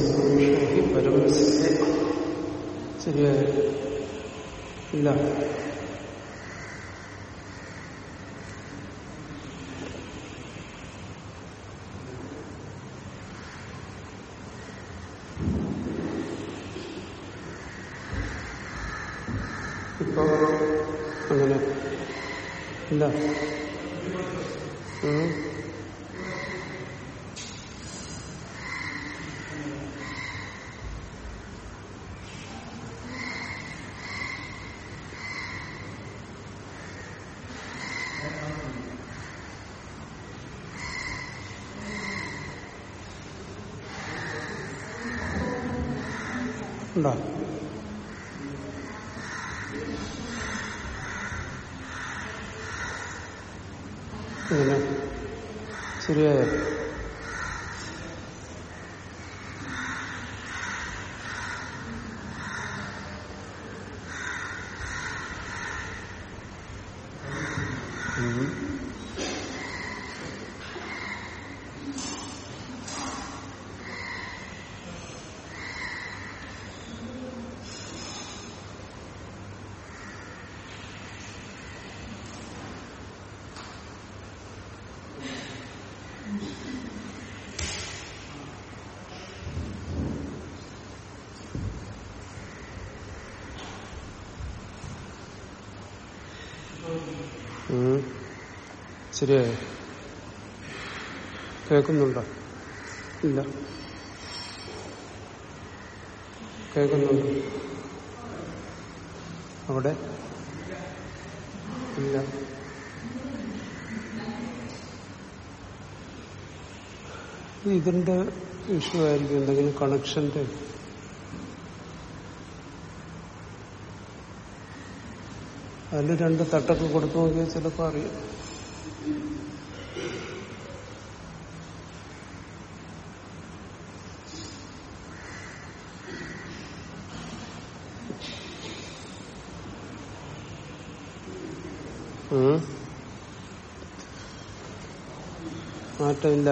സന്തോഷി പരമസ്യ ശരിയായ ഇല്ല ഇപ്പൊ അങ്ങനെ. ഇല്ല Vale. ശരിയായോ കേൾക്കുന്നുണ്ടോ? ഇല്ല. കേൾക്കുന്നുണ്ടോ? അവിടെ? ഇല്ല. ഇതിന്റെ ഇഷ്യൂ ആയിരിക്കും എന്തെങ്കിലും കണക്ഷന്റെ അതിൽ രണ്ട് തട്ടൊക്കെ കൊടുത്തു നോക്കിയാൽ ചിലപ്പോൾ അറിയാം. മാറ്റമില്ല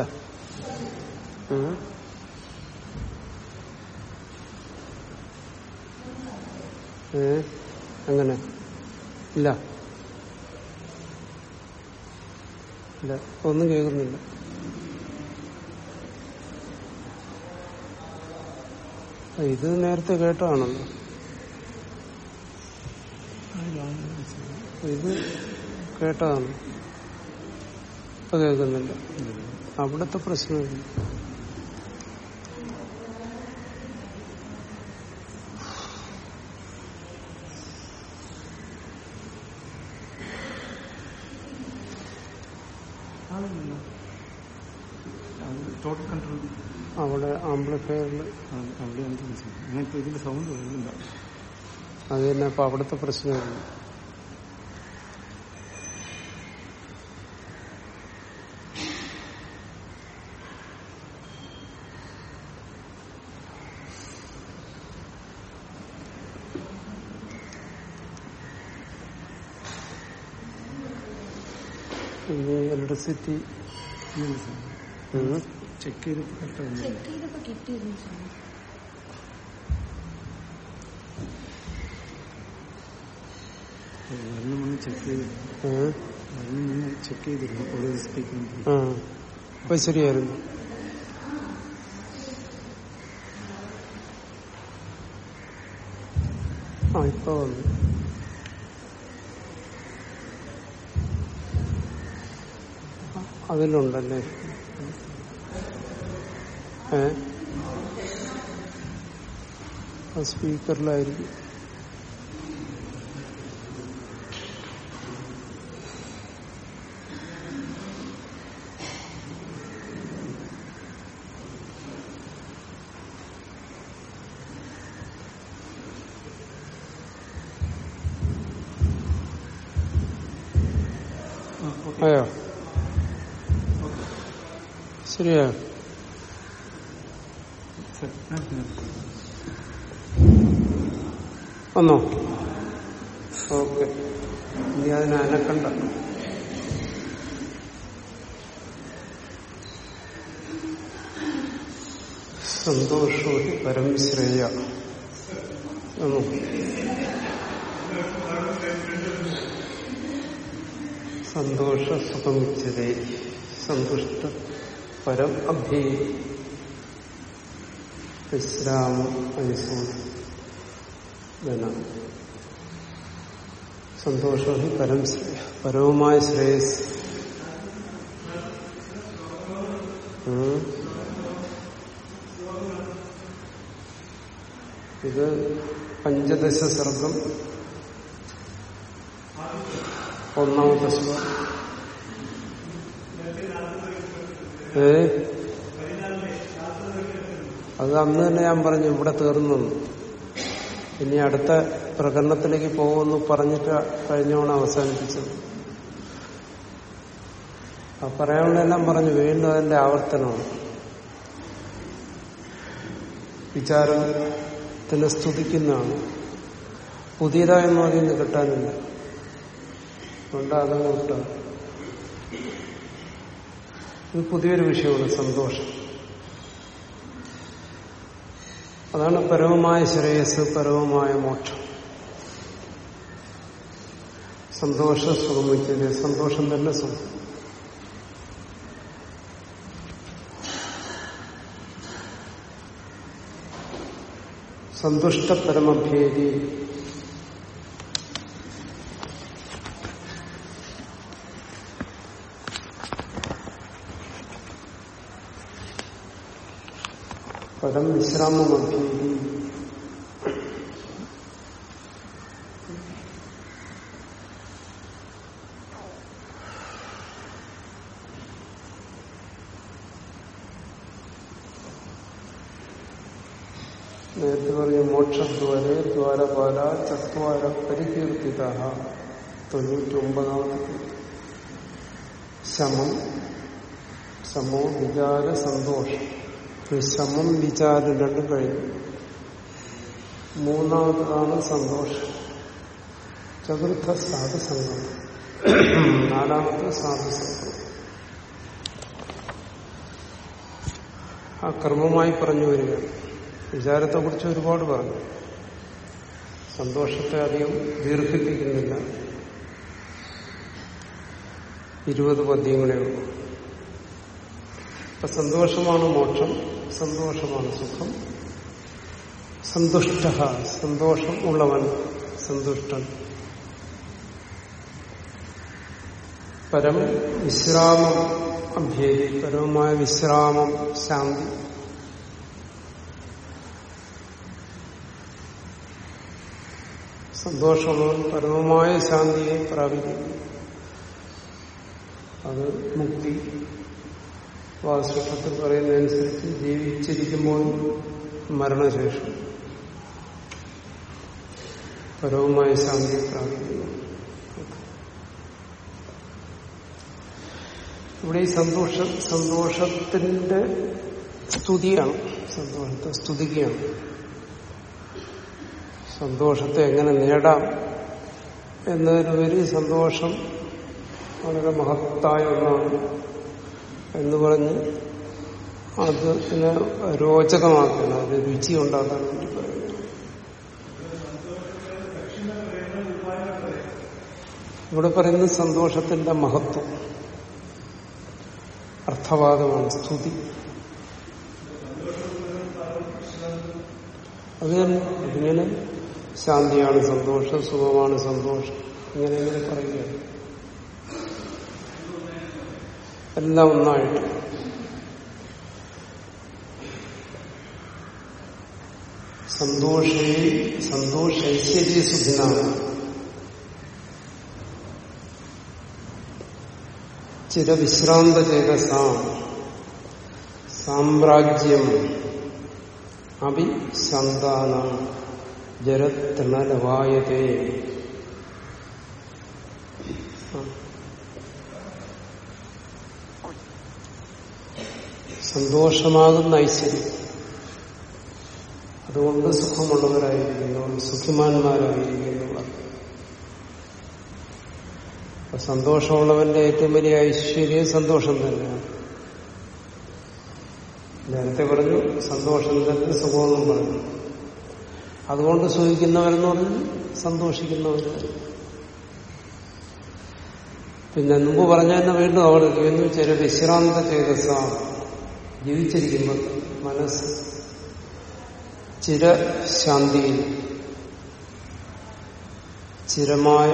അങ്ങനെ. ഇല്ല. ഇല്ല ഒന്നും കേൾക്കുന്നില്ല. ഇത് നേരത്തെ കേട്ടതാണല്ലോ. ഇത് കേട്ടതാണ്. ഇപ്പൊ കേൾക്കുന്നില്ല. അവിടുത്തെ പ്രശ്നമില്ല അവിടെ ആംപ്ലിഫയറിൽ അവിടെ ഇതിന്റെ സൗണ്ട് വരുന്നുണ്ട് അത് തന്നെ അപ്പൊ അവിടുത്തെ പ്രശ്നമില്ല ഇനി ഇലക്ട്രിസിറ്റി ചെക്ക് ചെയ്തിട്ട് കറക്റ്റ് ചെക്ക് ചെയ്തപ്പോ കിട്ടിയിരുന്നു സ്വാമി വരണം ഒന്ന് ചെക്ക് ചെയ്ത് വരണം ഒന്ന് ചെക്ക് ചെയ്തിരുന്നു. ചെക്ക് സ്പീക്കർ ആ ഇപ്പൊ ശരിയായിരുന്നു. ആ ഇപ്പൊ വന്നു. അതിലുണ്ടല്ലേ? സ്പീക്കറിലായിരിക്കും. വന്നോ. ഓക്കെ. ഇനി അതിനെ അനക്കണ്ട സന്തോഷോ പരം ശ്രേയ. വന്നോ. സന്തോഷ സുഖമിച്ചതേ സന്തുഷ്ട പരം അഭി വിശ്രാമം അനുസൂതി സന്തോഷം ഹി പരം ശ്രേയ പരവുമായ ശ്രേയസ് ഉം. ഇത് പഞ്ചദശ സർഗം ഒന്നാമത്തെ ശ്ലോകം. ഏ? അത് അന്ന് തന്നെ ഞാൻ പറഞ്ഞു ഇവിടെ തീർന്നു. ഇനി അടുത്ത പ്രകടനത്തിലേക്ക് പോകുമെന്ന് പറഞ്ഞിട്ട് കഴിഞ്ഞോണം അവസാനിപ്പിച്ചത്. ആ പറയാനുള്ളതെല്ലാം പറഞ്ഞു വീണ്ടും അതിന്റെ ആവർത്തനമാണ്. വിചാരത്തിന് സ്തുതിക്കുന്നതാണ്. പുതിയതായൊന്നും അതിൽ നിന്ന് കിട്ടാനില്ല. അതുകൊണ്ട് അതങ്ങ് വിട്ടത് ഇത് പുതിയൊരു വിഷയമാണ് സന്തോഷം. അതാണ് പരമമായ ശ്രേയസ് പരമമായ മോക്ഷം. സന്തോഷ സുഖമിച്ചത് സന്തോഷം തന്നെ സുഖം. സന്തുഷ്ട പരമഭേദി പരം വിശ്രാമമഭ്യേദി നേരത്തെ പറഞ്ഞ മോക്ഷദ്വാരെ ദ്വാരപാല ചത്വാര പരികീർത്തിത തൊണ്ണൂറ്റി ഒമ്പതാമത്തെ ശമം സമോ വിചാര സന്തോഷം ശമം വിചാരം രണ്ടും കഴിഞ്ഞു. മൂന്നാമതാണ് സന്തോഷം. ചതുർത്ഥ സാധുസംഗം. നാലാമത്തെ സാധുസംഗം. ആ ക്രമമായി പറഞ്ഞു വരികയാണ് വിചാരത്തെക്കുറിച്ച് ഒരുപാട് പറഞ്ഞു. സന്തോഷത്തെ അധികം ദീർഘിപ്പിക്കുന്നില്ല. ഇരുപത് പദ്യങ്ങളേ ഉള്ളൂ. അപ്പൊ സന്തോഷമാണ് മോക്ഷം. സന്തോഷമാണ് സുഖം. സന്തുഷ്ട സന്തോഷം ഉള്ളവൻ സന്തുഷ്ടൻ. പരം വിശ്രാമം അഭ്യേദി പരമമായ വിശ്രാമം ശാന്തി. സന്തോഷമുള്ളവൻ പരമമായ ശാന്തിയെ പ്രാപിക്കുന്നു. അത് മുക്തി. വാസുഷത്തിൽ പറയുന്നതനുസരിച്ച് ജീവിച്ചിരിക്കുമ്പോൾ മരണശേഷം പരവുമായ ശാന്തിയെ പ്രാപിക്കുന്നു. ഇവിടെ ഈ സന്തോഷ സന്തോഷത്തിന്റെ സ്തുതിയാണ് സന്തോഷത്തെ സ്തുതിക്കുകയാണ്. സന്തോഷത്തെ എങ്ങനെ നേടാം എന്നതിലുപരി സന്തോഷം വളരെ മഹത്തായ ഒന്നാണ്. എന്ന് പറഞ്ഞ് അത് പിന്നെ രോചകമാക്കണം. അത് രുചി ഉണ്ടാക്കാൻ വേണ്ടി പറയുന്നു ഇവിടെ പറയുന്നത് സന്തോഷത്തിന്റെ മഹത്വം. അർത്ഥവാദമാണ് സ്തുതി. അത് ഇങ്ങനെ ശാന്തിയാണ് സന്തോഷം സുഖമാണ് സന്തോഷം. ഇങ്ങനെ ഇങ്ങനെ പറയുകയാണ്. എല്ലാം ഒന്നായിട്ട്. സന്തോഷ സന്തോഷ ഐശ്വര്യ സുഖിനാണ്. ചിരവിശ്രാന്ത ചേതസാം സാമ്രാജ്യം അഭിസന്താനം. ജരത്തണലവായതേ സന്തോഷമാകുന്ന ഐശ്വര്യം. അതുകൊണ്ട് സുഖമുള്ളവരായിരിക്കുന്നു സുഖിമാന്മാരായിരിക്കുന്നു. സന്തോഷമുള്ളവന്റെ ഏറ്റവും വലിയ ഐശ്വര്യം സന്തോഷം തന്നെയാണ്. നേരത്തെ പറഞ്ഞു സന്തോഷം തന്നെ സുഖമെന്നും പറഞ്ഞു. അതുകൊണ്ട് സുഖിക്കുന്നവരെന്ന് പറഞ്ഞു സന്തോഷിക്കുന്നവർ പിന്നെ മുമ്പ് പറഞ്ഞ വീണ്ടും ആവർത്തിക്കുന്നു ചില വിശ്രാന്ത ചേതസ ജീവിച്ചിരിക്കുമ്പോൾ മനസ്സ് ചിരശാന്തിയിൽ ചിരമായ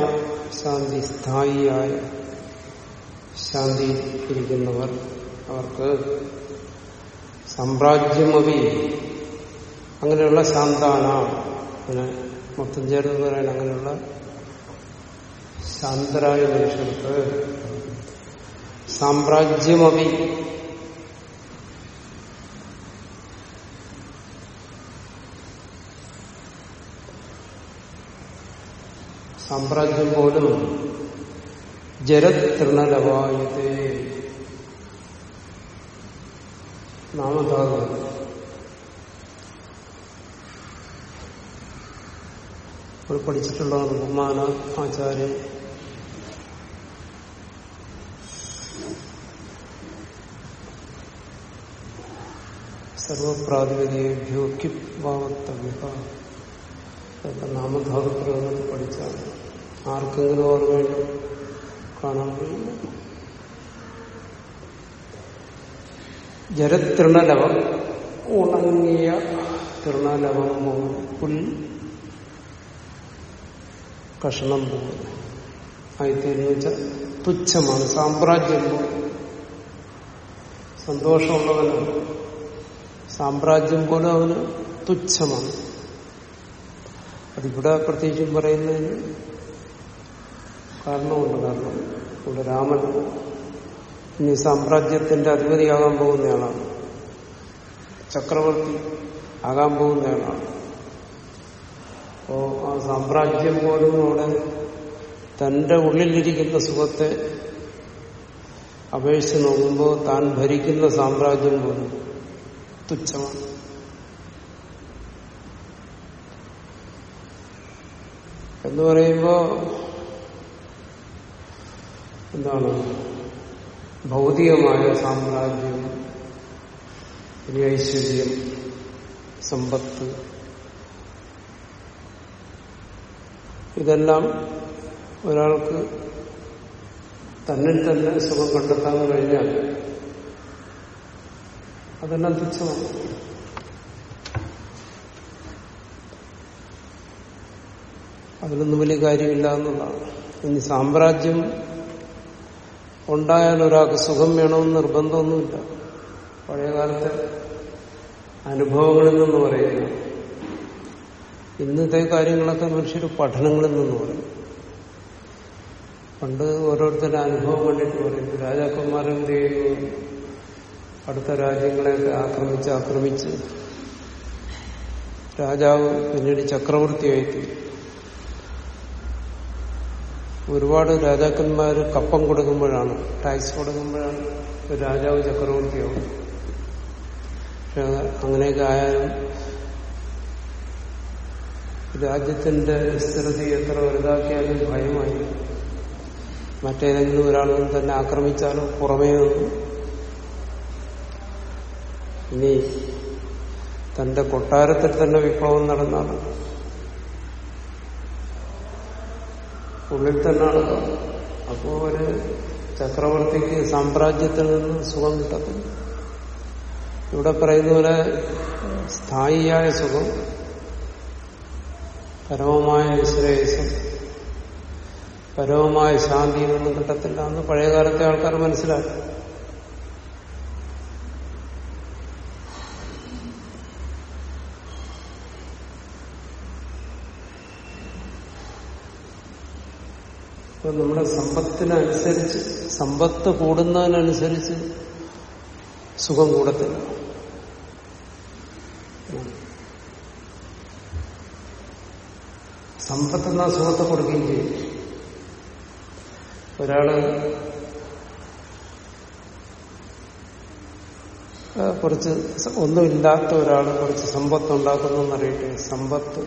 ശാന്തി സ്ഥായിയായ ശാന്തിയിൽ ഇരിക്കുന്നവർ അവർക്ക് സാമ്രാജ്യമവി അങ്ങനെയുള്ള ശാന്താന പിന്നെ മൊത്തം ചേർന്ന് പറയാൻ അങ്ങനെയുള്ള ശാന്തരായ മനുഷ്യർക്ക് സാമ്രാജ്യമവി സാമ്രാജ്യം പോലും ജരതൃണലവായത്തെ നാമധാതു നമ്മൾ പഠിച്ചിട്ടുള്ളതാണ് ബഹുമാന ആചാര്യൻ. സർവപ്രാതിപതികഭ്യോ കിപ് ഭാവത്തവ്യ നാമധാതു പ്രയോഗത്തിൽ പഠിച്ചാണ്. ആർക്കെങ്കിലും ഓർമ്മ കാണാൻ കഴിയില്ല ജലതൃണലവം ഉണങ്ങിയ തൃണലവം പോലെ പുൽ കഷണം പോലെ ആയിത്തീരുന്ന വെച്ചാൽ തുച്ഛമാണ്. സാമ്രാജ്യം സന്തോഷമുള്ളവനാണ്. സാമ്രാജ്യം പോലും അവന് തുച്ഛമാണ്. അതിവിടെ പ്രത്യേകിച്ചും പറയുന്നതിന് കാരണമുണ്ട് കാരണം ഇവിടെ രാമൻ ഇനി സാമ്രാജ്യത്തിന്റെ അധിപതിയാകാൻ പോകുന്നയാളാണ്. ചക്രവർത്തി ആകാൻ പോകുന്നയാളാണ്. അപ്പോ ആ സാമ്രാജ്യം പോലും അവിടെ തന്റെ ഉള്ളിലിരിക്കുന്ന സുഖത്തെ അപേക്ഷിച്ച് നോക്കുമ്പോൾ താൻ ഭരിക്കുന്ന സാമ്രാജ്യം പോലും തുച്ഛമാണ്. എന്ന് പറയുമ്പോ എന്താണ്? ഭൗതികമായ സാമ്രാജ്യം ഇനി ഐശ്വര്യം സമ്പത്ത്. ഇതെല്ലാം ഒരാൾക്ക് തന്നിൽ തന്നെ സുഖം കണ്ടെത്താൻ കഴിഞ്ഞാൽ അതെല്ലാം തുച്ഛമാണ്. അതിലൊന്നും വലിയ കാര്യമില്ല എന്നുള്ളതാണ്. ഇനി സാമ്രാജ്യം ഉണ്ടായാൽ ഒരാൾക്ക് സുഖം വേണമെന്ന് നിർബന്ധമൊന്നുമില്ല. പഴയകാലത്തെ അനുഭവങ്ങളിൽ നിന്ന് പറയുന്നു ഇന്നത്തെ കാര്യങ്ങളൊക്കെ മനുഷ്യർ പഠനങ്ങളിൽ നിന്ന് പറയും. പണ്ട് ഓരോരുത്തരുടെ അനുഭവം കണ്ടിട്ട് പറയും. രാജാക്കന്മാരെന്ത് ചെയ്യുന്നു? അടുത്ത രാജ്യങ്ങളെയൊക്കെ ആക്രമിച്ച് ആക്രമിച്ച് രാജാവ് പിന്നീട് ചക്രവർത്തിയായി ഒരുപാട് രാജാക്കന്മാർ കപ്പം കൊടുക്കുമ്പോഴാണ് ടാക്സ് കൊടുക്കുമ്പോഴാണ് രാജാവ് ചക്രവർത്തിയാവും. പക്ഷെ അങ്ങനെയൊക്കെ ആയാലും രാജ്യത്തിന്റെ സ്ഥിരത എത്ര വലുതാക്കിയാലും ഭയമായി. മറ്റേതെങ്കിലും ഒരാൾ തന്നെ ആക്രമിച്ചാലും പുറമേ ഇനി തന്റെ കൊട്ടാരത്തിൽ തന്നെ വിപ്ലവം നടന്നാണ് ഉള്ളിൽ തന്നെ തന്നെയാണ് അപ്പോ ഒരു ചക്രവർത്തിക്ക് സാമ്രാജ്യത്തിൽ നിന്ന് സുഖം കിട്ടത്തില്ല. ഇവിടെ പറയുന്ന പോലെ സ്ഥായിയായ സുഖം പരമമായ ശ്രേയസം പരമമായ ശാന്തിയൊന്നും കിട്ടത്തില്ല എന്ന് പഴയകാലത്തെ ആൾക്കാർ മനസ്സിലാക്കി. അപ്പൊ നമ്മുടെ സമ്പത്തിനനുസരിച്ച് സമ്പത്ത് കൂടുന്നതിനനുസരിച്ച് സുഖം കൂടത്തില്ല. സമ്പത്ത് എന്നാ സുഖത്തെ കൊടുക്കുകയും ചെയ്യും. ഒരാൾ കുറച്ച് ഒന്നുമില്ലാത്ത ഒരാൾ കുറച്ച് സമ്പത്ത് ഉണ്ടാക്കുന്നു എന്നറിയട്ടെ സമ്പത്ത്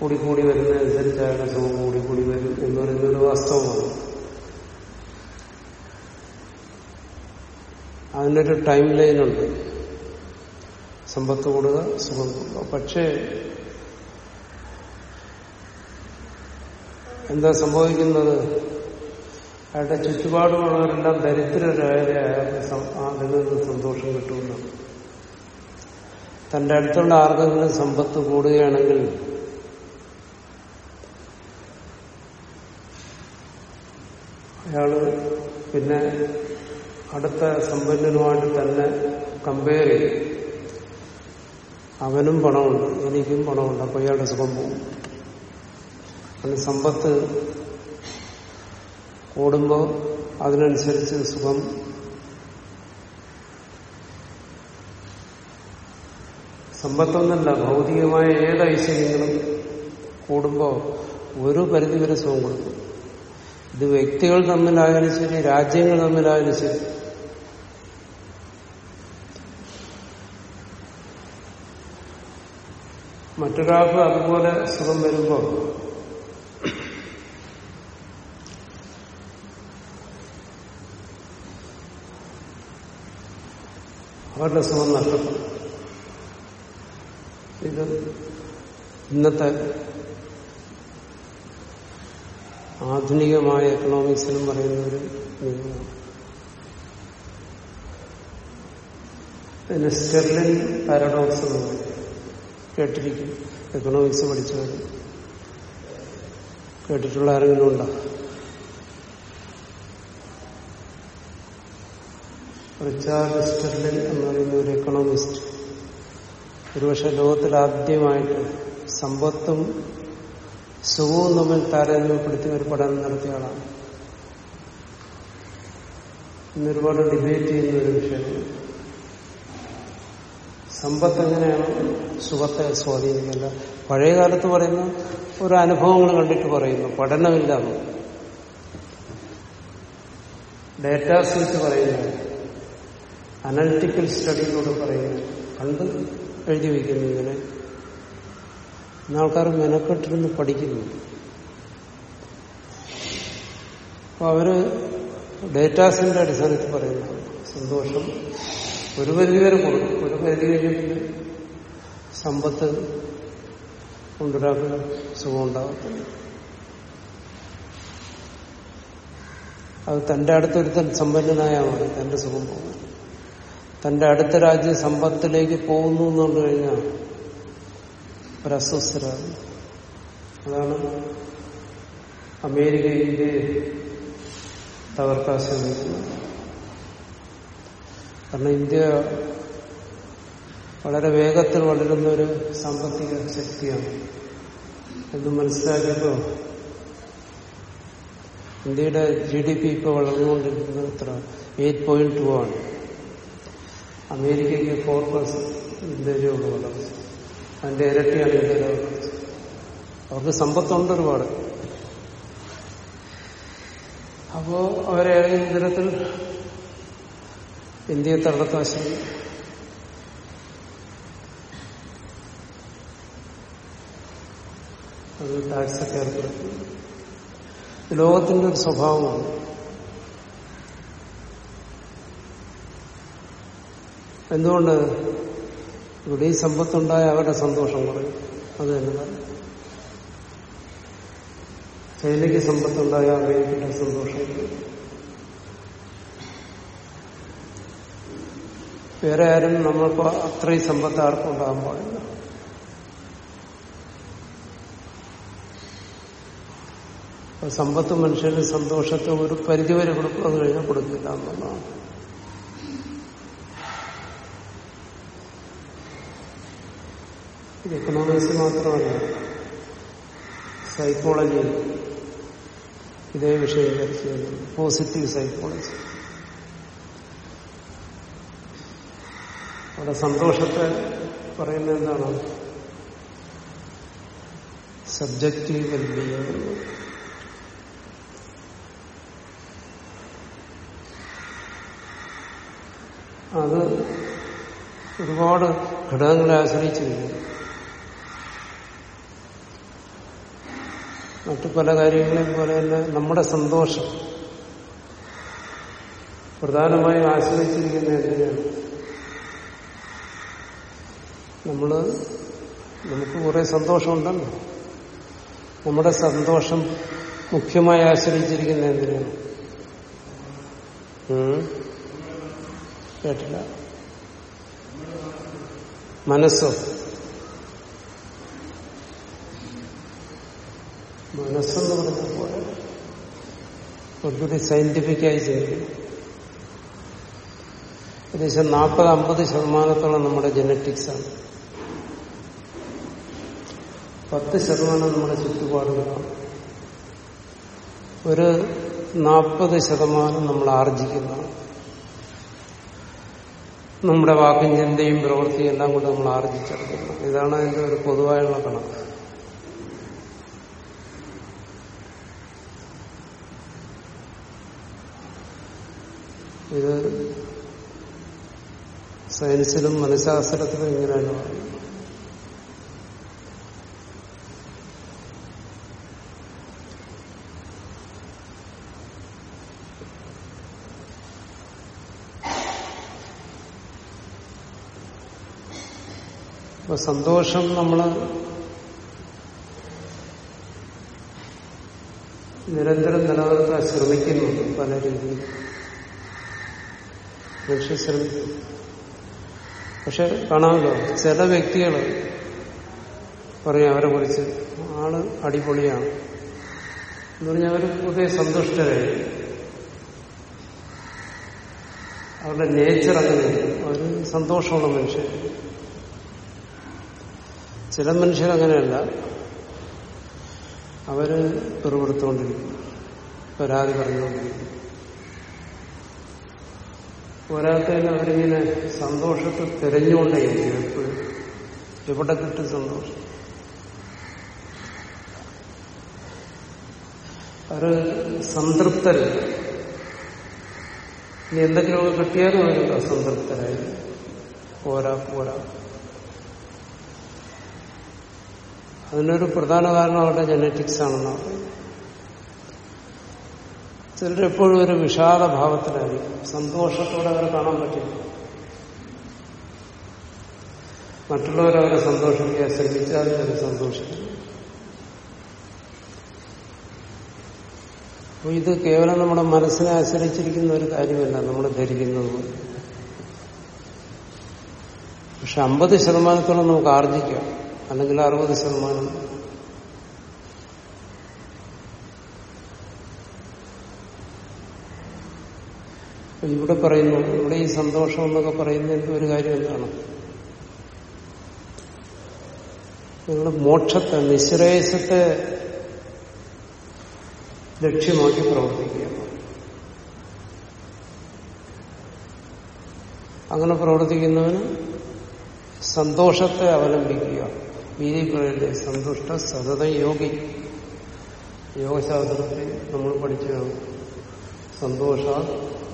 കൂടി കൂടി വരുന്നതനുസരിച്ച് അയാളുടെ സുഖം കൂടിക്കൂടി കൂടി വരും എന്ന് പറയുന്നൊരു വാസ്തവമാണ്. അതിനൊരു ടൈം ഉണ്ട്. സമ്പത്ത് കൂടുക സുഖം കൂടുക. പക്ഷേ എന്താ സംഭവിക്കുന്നത്? അയാളുടെ ചുറ്റുപാടുമുള്ളവരെല്ലാം ദരിദ്രരായാലേ അയാൾക്ക് അതിൽ നിന്ന് സന്തോഷം കിട്ടുമെന്നാണ്. തന്റെ അടുത്തുള്ള ആർക്കെങ്കിലും സമ്പത്ത് കൂടുകയാണെങ്കിൽ അയാൾ പിന്നെ അടുത്ത സമ്പന്നനുമായിട്ട് തന്നെ കമ്പയർ ചെയ്യും അവനും പണമുണ്ട് എനിക്കും പണമുണ്ട് അപ്പൊ ഇയാളുടെ സുഖം പോകും. സമ്പത്ത് കൂടുമ്പോൾ അതിനനുസരിച്ച് സുഖം സമ്പത്തൊന്നല്ല ഭൗതികമായ ഏത് ഐശ്വര്യങ്ങളും കൂടുമ്പോൾ ഒരു പരിധി വരെ സുഖം കൊടുക്കും. ഇത് വ്യക്തികൾ തമ്മിലായാലും ശരി രാജ്യങ്ങൾ തമ്മിലായാലും ശരി. മറ്റൊരാൾക്ക് അതുപോലെ സുഖം വരുമ്പോൾ അവരുടെ സുഖം നഷ്ടപ്പെടും. ഇത് ഇന്നത്തെ ആധുനികമായ എക്കണോമിക്സിനും പറയുന്ന ഒരു നിയമമാണ്. പിന്നെ സ്റ്റെർലിൻ പാരഡോക്സ് എന്ന് കേട്ടിരിക്കും. എക്കണോമിക്സ് പഠിച്ചവർ കേട്ടിട്ടുള്ള ആരെങ്കിലും ഉണ്ടോ? റിച്ചാർഡ് സ്റ്റെർലിൻ എന്ന് പറയുന്ന ഒരു എക്കണോമിസ്റ്റ് ഒരുപക്ഷെ ലോകത്തിൽ ആദ്യമായിട്ട് സമ്പത്തും സുഖവും തമ്മിൽ താരതമ്യപ്പെടുത്തി ഒരു പഠനം നടത്തിയ ആളാണ് ഇന്ന് ഒരുപാട് ഡിബേറ്റ് ചെയ്യുന്ന ഒരു വിഷയമാണ്. സമ്പത്ത് എങ്ങനെയാണ് സുഖത്തെ സ്വാധീനിക്കുന്നത് പഴയ കാലത്ത് പറയുന്ന ഒരു അനുഭവങ്ങൾ കണ്ടിട്ട് പറയുന്നു പഠനമില്ലാന്ന്. ഡേറ്റാസ് വെച്ച് പറയുന്നു അനലിറ്റിക്കൽ സ്റ്റഡിയിലൂടെ പറയുന്നത് കണ്ട് എഴുതി വയ്ക്കുന്നു ഇങ്ങനെ. ഇന്ന് ആൾക്കാർ മെനക്കെട്ടിരുന്ന് പഠിക്കുന്നു. അപ്പൊ അവർ ഡേറ്റാസിന്റെ അടിസ്ഥാനത്തിൽ പറയുന്നത് സന്തോഷം. ഒരു പരിധിവരെ കൊടുക്കും. ഒരു പരിധി കഴിഞ്ഞിട്ട് സമ്പത്ത് കൊണ്ടൊരാൾക്ക് സുഖം ഉണ്ടാകത്തില്ല അത് തന്റെ അടുത്തൊരുത്തൻ സമ്പന്നനായാൽ മതി. തന്റെ സുഖം പോകുന്നു തന്റെ അടുത്ത രാജ്യ സമ്പത്തിലേക്ക് പോകുന്നു എന്ന് കണ്ടു കഴിഞ്ഞാൽ ഒരസ്വസ്ഥരാകും അതാണ് അമേരിക്ക ഇന്ത്യയെ തകർക്കാൻ ശ്രമിക്കുന്നത്. കാരണം ഇന്ത്യ വളരെ വേഗത്തിൽ വളരുന്ന ഒരു സാമ്പത്തിക ശക്തിയാണ്. എന്ന് മനസ്സിലാക്കിയപ്പോൾ ഇന്ത്യയുടെ ജി ഡി പി ഇപ്പോൾ വളർന്നുകൊണ്ടിരിക്കുന്നത് എത്ര? എയ്റ്റ് പോയിന്റ് ടു ആണ് അമേരിക്കയ്ക്ക് ഫോർ പെർസെന്റ് ഇന്ത്യയിലുള്ള വളർച്ച അതിന്റെ ഇരട്ടിയാണ് ഇന്ത്യയിലെ വളർച്ച അവർക്ക് സമ്പത്തുണ്ട് ഒരുപാട്. അപ്പോ അവരെ ഏതെങ്കിലും ഇന്ത്യയെ തകർത്താൻ ശ്രമിക്കും. അത് ടാക്സൊക്കെ ഏർപ്പെടുത്തി. ലോകത്തിന്റെ ഒരു സ്വഭാവമാണ്. എന്തുകൊണ്ട് ഇവിടെ ഈ സമ്പത്തുണ്ടായ അവരുടെ സന്തോഷം കുറയും. അത് തന്നെ. ചൈനയ്ക്ക് സമ്പത്തുണ്ടായ അമേരിക്കയുടെ സന്തോഷം വേറെ ആരും നമ്മൾക്ക് അത്രയും സമ്പത്ത് ആർക്കും ഉണ്ടാകാൻ പാടില്ല. സമ്പത്ത് മനുഷ്യന് സന്തോഷത്തെ ഒരു പരിധിവരെ കൊടുക്കും. അത് കഴിഞ്ഞാൽ കൊടുക്കില്ല എന്നുള്ളതാണ്. ഇത് എക്കണോമിക്സ് മാത്രമല്ല സൈക്കോളജി ഇതേ വിഷയം ചർച്ച ചെയ്യുന്നത് പോസിറ്റീവ് സൈക്കോളജി അവിടെ സന്തോഷത്തെ പറയുന്നത് എന്താണ്? സബ്ജക്റ്റീവ് വെൽബീയിങ് അത് ഒരുപാട് ഘടകങ്ങളെ ആശ്രയിച്ചിരിക്കുന്നു. മറ്റു പല കാര്യങ്ങളെയും പോലെ തന്നെ നമ്മുടെ സന്തോഷം പ്രധാനമായും ആശ്രയിച്ചിരിക്കുന്ന എന്തിനാണ്? നമ്മൾ നമുക്ക് കുറെ സന്തോഷമുണ്ടല്ലോ. നമ്മുടെ സന്തോഷം മുഖ്യമായി ആശ്രയിച്ചിരിക്കുന്ന എന്തിനാണ്? കേട്ടില്ല. മനസ്സോ? മനസ്സെന്ന് പറഞ്ഞപ്പോൾ പ്രകൃതി സയന്റിഫിക്കായി ചെയ്യും ഏകദേശം നാൽപ്പത് അമ്പത് ശതമാനത്തോളം നമ്മുടെ ജനറ്റിക്സാണ് പത്ത് ശതമാനം നമ്മുടെ ചുറ്റുപാടുകളാണ് ഒരു നാൽപ്പത് ശതമാനം നമ്മൾ ആർജിക്കുന്നതാണ് നമ്മുടെ വാക്കും ചിന്തയും പ്രവൃത്തിയും എല്ലാം കൂടെ നമ്മൾ ആർജിച്ചെടുക്കുന്നത് ഇതാണ് അതിന്റെ ഒരു പൊതുവായുള്ള കണക്ക്. ഇത് സയൻസിലും മനഃശാസ്ത്രത്തിലും ഇങ്ങനെയാണ് പറയുന്നത്. അപ്പൊ സന്തോഷം നമ്മൾ നിരന്തരം നിലനിർത്താൻ ശ്രമിക്കുന്നുണ്ട് പല രീതിയിൽ മനുഷ്യ ശ്രമിക്കും. പക്ഷെ കാണാമല്ലോ ചില വ്യക്തികൾ പറയും അവരെ കുറിച്ച് ആൾ അടിപൊളിയാണ്. എന്ന് പറഞ്ഞാൽ അവർ പൊതുവെ സന്തുഷ്ടരായി. അവരുടെ നേച്ചർ അങ്ങനെ അവർ സന്തോഷമുള്ള മനുഷ്യർ ചില മനുഷ്യരങ്ങനെയല്ല അവർ പിറുപെടുത്തുകൊണ്ടിരിക്കും. പരാതി പറഞ്ഞുകൊണ്ടിരിക്കും. പോരാത്തതിന് അവരിങ്ങനെ സന്തോഷത്തെ തിരഞ്ഞുകൊണ്ടേയിരിക്കും എപ്പോഴും. എവിടെ കിട്ടും സന്തോഷം. അവർ സംതൃപ്തരല്ല. ഇനി എന്തെങ്കിലുമൊക്കെ കിട്ടിയാലും അവർ അസംതൃപ്തരായി. പോരാ പോരാ. അതിനൊരു പ്രധാന കാരണം അവരുടെ ജനറ്റിക്സ് ആണെന്നാണ്. ചിലരെപ്പോഴും ഒരു വിഷാദ ഭാവത്തിലായിരിക്കും സന്തോഷത്തോടെ അവരെ കാണാൻ പറ്റില്ല. മറ്റുള്ളവരവരെ സന്തോഷിക്കാൻ ശ്രമിച്ചാലും അവർ സന്തോഷിക്കും അപ്പൊ ഇത് കേവലം നമ്മുടെ മനസ്സിനെ ആശ്രയിച്ചിരിക്കുന്ന ഒരു കാര്യമല്ല നമ്മൾ ധരിക്കുന്നത് പക്ഷെ അമ്പത് ശതമാനത്തോളം നമുക്ക് ആർജിക്കാം. അല്ലെങ്കിൽ അറുപത് ശതമാനം ഇവിടെ പറയുന്നു ഇവിടെ ഈ സന്തോഷം എന്നൊക്കെ പറയുന്നതിന് ഒരു കാര്യം എന്താണ്? നിങ്ങൾ മോക്ഷത്തെ നിശ്രേയസത്തെ ലക്ഷ്യമാക്കി പ്രവർത്തിക്കുക. അങ്ങനെ പ്രവർത്തിക്കുന്നവന് സന്തോഷത്തെ അവലംബിക്കുക. വീതി പറയട്ടെ സന്തുഷ്ട സതത യോഗി. യോഗശാസ്ത്രത്തിൽ നമ്മൾ പഠിച്ചതാണ് സന്തോഷ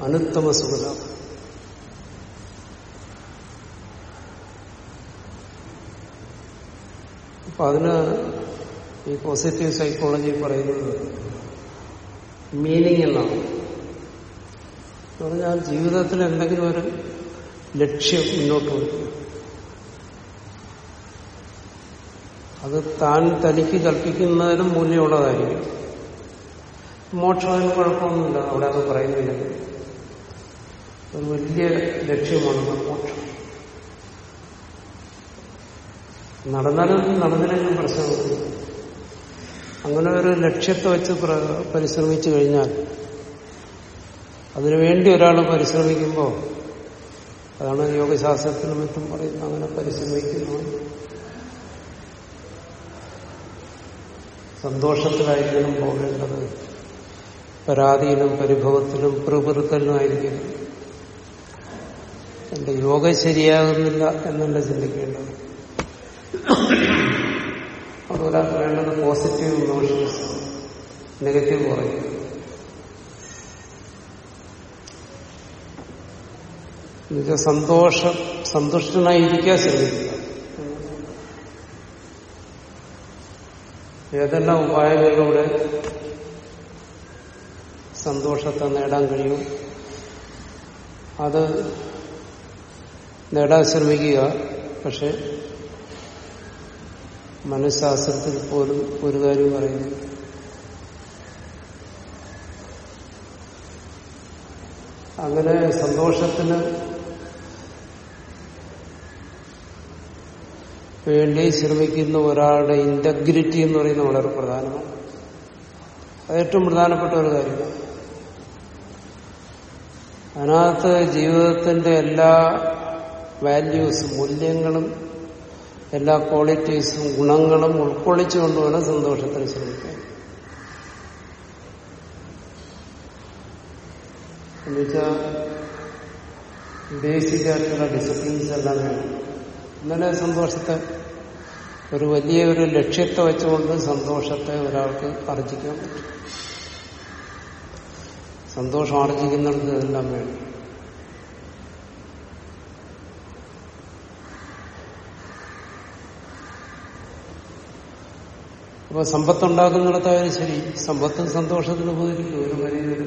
അനുത്തമ സുഖത അപ്പൊ അതിന് ഈ പോസിറ്റീവ് സൈക്കോളജി പറയുന്നത് മീനിങ് എന്നാണ് എന്ന് പറഞ്ഞാൽ ജീവിതത്തിൽ എന്തെങ്കിലും ഒരു ലക്ഷ്യം മുന്നോട്ട് വയ്ക്കുക അത് താൻ തനിക്ക് കൽപ്പിക്കുന്നതിനും മൂല്യമുള്ളതായിരിക്കും. മോക്ഷത്തിന് കുഴപ്പമൊന്നുമില്ല അവിടെ അത് പറയുന്നില്ല. ഒരു വലിയ ലക്ഷ്യമാണ് മോക്ഷം നടന്നാലും നടന്നില്ലെങ്കിലും പ്രശ്നമൊന്നുമില്ല അങ്ങനെ ഒരു ലക്ഷ്യത്തെ വെച്ച് പരിശ്രമിച്ചു കഴിഞ്ഞാൽ അതിനുവേണ്ടി ഒരാൾ പരിശ്രമിക്കുമ്പോൾ അതാണ് യോഗശാസ്ത്രത്തിനും മറ്റും പറയുന്നത് അങ്ങനെ പരിശ്രമിക്കുന്നു. സന്തോഷത്തിലായിരിക്കണം പോകേണ്ടത്. പരാതിയിലും പരിഭവത്തിലും പ്രവൃത്തലിനുമായിരിക്കും എന്റെ യോഗ ശരിയാകുന്നില്ല എന്നല്ല ചിന്തിക്കേണ്ടത്. അത് ഒരാൾക്ക് വേണ്ടത് പോസിറ്റീവ് ഇമോഷൻസ് നെഗറ്റീവ് കുറയും. എന്നുവെച്ചാൽ സന്തോഷം സന്തുഷ്ടനായിരിക്കാൻ ശ്രമിക്കുക. ഏതെല്ലാം ഉപായങ്ങളിലൂടെ സന്തോഷത്തെ നേടാൻ കഴിയും? അത് നേടാൻ ശ്രമിക്കുക. പക്ഷെ മനഃശാസ്ത്രത്തിൽ പോലും ഒരു കാര്യം പറയുന്നു. അങ്ങനെ സന്തോഷത്തിന് വേണ്ടി ശ്രമിക്കുന്ന ഒരാളുടെ ഇന്റഗ്രിറ്റി എന്ന് പറയുന്നത് വളരെ പ്രധാനമാണ്. അത് ഏറ്റവും പ്രധാനപ്പെട്ട ഒരു കാര്യമാണ്. അതിനകത്ത് ജീവിതത്തിന്റെ എല്ലാ വാല്യൂസും മൂല്യങ്ങളും എല്ലാ ക്വാളിറ്റീസും ഗുണങ്ങളും ഉൾക്കൊള്ളിച്ചുകൊണ്ട് വേണം സന്തോഷത്തിന് ശ്രമിക്കാൻ എന്നുവെച്ചാൽ ബേസിക് ആയിട്ടുള്ള ഡിസിപ്ലിൻസ് എല്ലാം വേണം. ഇന്നലെ സന്തോഷത്തെ ഒരു വലിയ ഒരു ലക്ഷ്യത്തെ വെച്ചുകൊണ്ട് സന്തോഷത്തെ ഒരാൾക്ക് ആർജിക്കാൻ പറ്റും. സന്തോഷം ആർജിക്കുന്നിടത്ത് ഇതെല്ലാം വേണം. അപ്പൊ സമ്പത്തുണ്ടാക്കുന്നിടത്തായാലും ശരി സമ്പത്തും സന്തോഷത്തിന് ഉപകരിക്കും. ഒരു പരിധിവരെ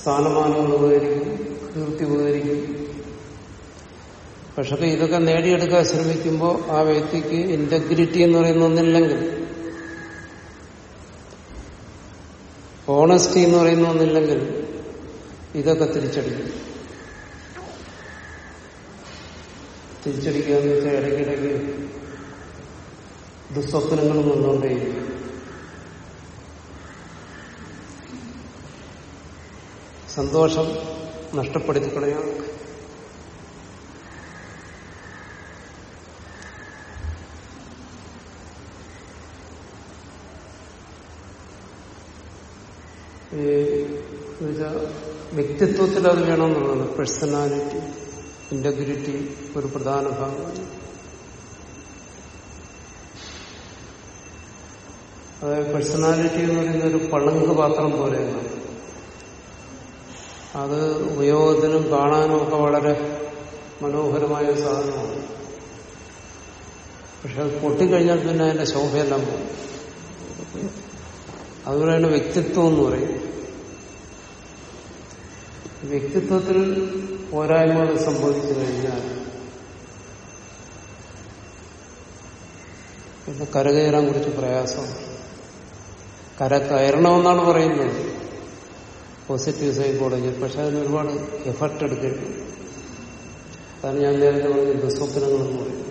സ്ഥാനമാനങ്ങൾ ഉപകരിക്കും കീർത്തി ഉപകരിക്കും. പക്ഷെ ഇതൊക്കെ നേടിയെടുക്കാൻ ശ്രമിക്കുമ്പോൾ ആ വ്യക്തിക്ക് ഇന്റഗ്രിറ്റി എന്ന് പറയുന്ന ഒന്നില്ലെങ്കിൽ ഓണസ്റ്റി എന്ന് പറയുന്ന ഒന്നില്ലെങ്കിൽ ഇതൊക്കെ തിരിച്ചടിക്കും. തിരിച്ചടിക്കുക എന്ന് വെച്ചാൽ ഇടയ്ക്കിടയ്ക്ക് ദുസ്വപ്നങ്ങൾ വന്നുകൊണ്ടേയിരിക്കും സന്തോഷം നഷ്ടപ്പെടുത്തി കളയാം വ്യക്തിത്വത്തിൽ അത് വേണമെന്നുള്ളതാണ്. പേഴ്സണാലിറ്റി ഇന്റഗ്രിറ്റി ഒരു പ്രധാന ഭാഗമാണ്. അതായത് പേഴ്സണാലിറ്റി എന്ന് പറയുന്ന ഒരു പളങ്ക് പാത്രം പോലെയാണ്. അത് ഉപയോഗത്തിനും കാണാനും ഒക്കെ വളരെ മനോഹരമായ സാധനമാണ്. പക്ഷെ അത് പൊട്ടിക്കഴിഞ്ഞാൽ പിന്നെ അതിന്റെ ശോഭയെല്ലാം പോകും. അതുപോലെയാണ് വ്യക്തിത്വം എന്ന് പറയും. വ്യക്തിത്വത്തിൽ പോരായ്മകൾ സംഭവിച്ചു കഴിഞ്ഞാൽ പിന്നെ കരകയറാൻ കുറിച്ച് പ്രയാസമാണ് കര കയറണമെന്നാണ് പറയുന്നത്. പോസിറ്റീവ് സൈക്കോളജി പക്ഷെ അതിന് ഒരുപാട് എഫർട്ട് എടുക്കേണ്ടി അതാണ് ഞാൻ നേരത്തെ പറഞ്ഞ ദുസ്വപ്നങ്ങളെന്ന് പറയും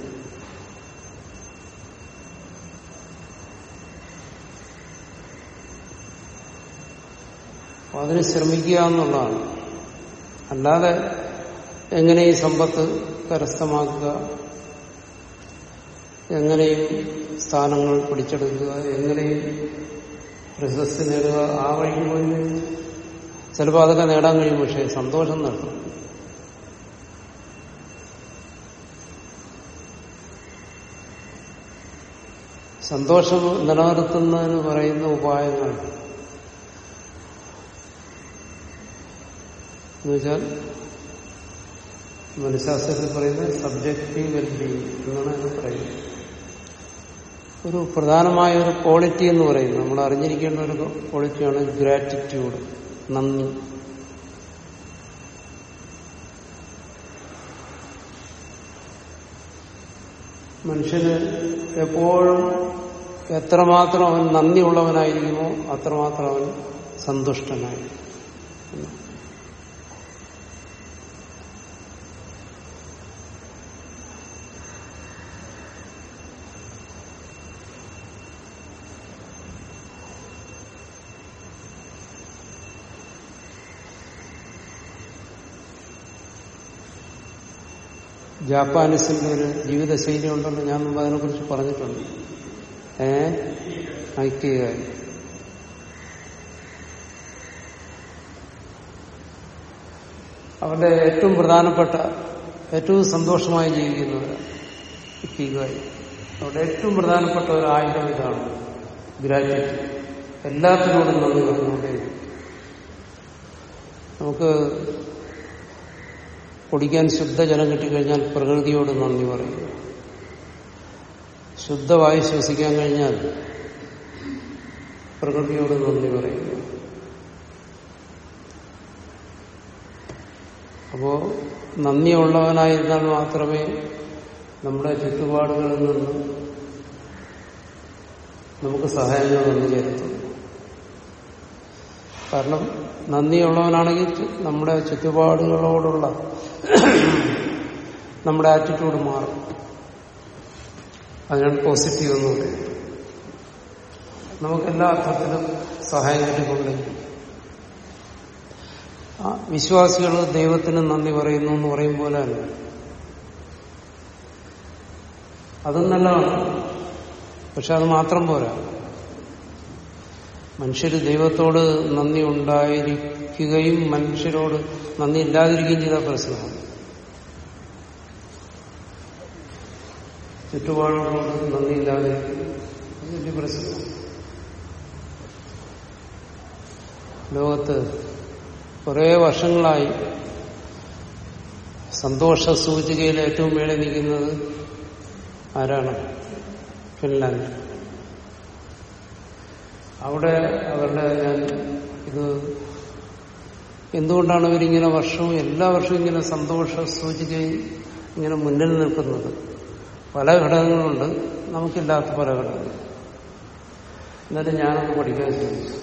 അതിന് ശ്രമിക്കുക എന്നുള്ളതാണ്. അല്ലാതെ എങ്ങനെ ഈ സമ്പത്ത് കരസ്ഥമാക്കുക? എങ്ങനെയും സ്ഥാനങ്ങൾ പിടിച്ചെടുക്കുക? എങ്ങനെയും പ്രശസ്തി നേടുക ആ വഴിക്ക് പോയി ചിലപ്പോൾ അതൊക്കെ നേടാൻ കഴിയും പക്ഷേ സന്തോഷം നഷ്ടം. സന്തോഷം നിലനിർത്തുന്നതിന് പറയുന്ന ഉപായങ്ങൾ. എന്നുവെച്ചാൽ മനഃശാസ്ത്രത്തിൽ പറയുന്നത് സബ്ജക്റ്റീവ് വെൽബീങ് എന്നാണ് അതിന് പറയുന്നത്. ഒരു പ്രധാനമായ ഒരു ക്വാളിറ്റി എന്ന് പറയുന്നത് നമ്മൾ അറിഞ്ഞിരിക്കേണ്ട ഒരു ക്വാളിറ്റിയാണ് ഗ്രാറ്റിറ്റ്യൂഡ് നന്ദി. മനുഷ്യന് എപ്പോഴും എത്രമാത്രം അവൻ നന്ദിയുള്ളവനായിരിക്കുമോ അത്രമാത്രം അവൻ സന്തുഷ്ടനായിരിക്കും. ജാപ്പാനീസിന്റെ ഒരു ജീവിതശൈലി ഉണ്ടെന്ന് ഞാൻ മുമ്പ് അതിനെക്കുറിച്ച് പറഞ്ഞിട്ടുണ്ട്. ഏ? ഐക്യകാരി അവരുടെ ഏറ്റവും പ്രധാനപ്പെട്ട ഏറ്റവും സന്തോഷമായി ജീവിക്കുന്നവരാണ് ഐക്യകാരി അവരുടെ ഏറ്റവും പ്രധാനപ്പെട്ട ഒരു ആയുധം ഇതാണ് ഗ്രാറ്റിറ്റ്യൂഡ് എല്ലാത്തിനോടും നന്ദി പറഞ്ഞുകൊണ്ടേ നമുക്ക് കുടിക്കാൻ ശുദ്ധജലം കിട്ടിക്കഴിഞ്ഞാൽ പ്രകൃതിയോട് നന്ദി പറയുക ശുദ്ധവായു ശ്വസിക്കാൻ കഴിഞ്ഞാൽ പ്രകൃതിയോട് നന്ദി പറയുക അപ്പോ നന്ദിയുള്ളവനായിരുന്നാൽ മാത്രമേ നമ്മുടെ ചുറ്റുപാടുകളിൽ നിന്ന് നമുക്ക് സഹായങ്ങൾ വന്നു ചേരത്തുള്ളൂ കാരണം നന്ദിയുള്ളവനാണെങ്കിൽ നമ്മുടെ ചുറ്റുപാടുകളോടുള്ള നമ്മുടെ ആറ്റിറ്റ്യൂഡ് മാറും. അതിനാണ് പോസിറ്റീവ് എന്ന് പറയുന്നത് നമുക്ക് എല്ലാ അർത്ഥത്തിലും സഹായം കിട്ടിക്കൊണ്ടിരിക്കും. വിശ്വാസികൾ ദൈവത്തിന് നന്ദി പറയുന്നു എന്ന് പറയും പോലെ അതും നല്ലതാണ്. പക്ഷെ അത് മാത്രം പോരാ. മനുഷ്യർ ദൈവത്തോട് നന്ദി ഉണ്ടായിരിക്കുകയും മനുഷ്യരോട് നന്ദി ഇല്ലാതിരിക്കുകയും ചെയ്ത പ്രശ്നമാണ്. ചുറ്റുപാടുകളോട് നന്ദി ഇല്ലാതിരിക്കും വലിയ പ്രശ്നമാണ്. ലോകത്ത് കുറേ വർഷങ്ങളായി സന്തോഷ സൂചികയിൽ ഏറ്റവും മേളിൽ നിൽക്കുന്നത് ആരാണ്? ഫിൻലാൻഡ്. അവിടെ അവരുടെ ഞാൻ ഇത് എന്തുകൊണ്ടാണ് ഇവരിങ്ങനെ വർഷവും എല്ലാ വർഷവും ഇങ്ങനെ സന്തോഷ സൂചിക ഇങ്ങനെ മുന്നിൽ നിൽക്കുന്നത്? പല ഘടകങ്ങളുണ്ട്. നമുക്കില്ലാത്ത പല ഘടകങ്ങൾ. എന്നിട്ട് ഞാനത് പഠിക്കാൻ ശ്രമിച്ചു.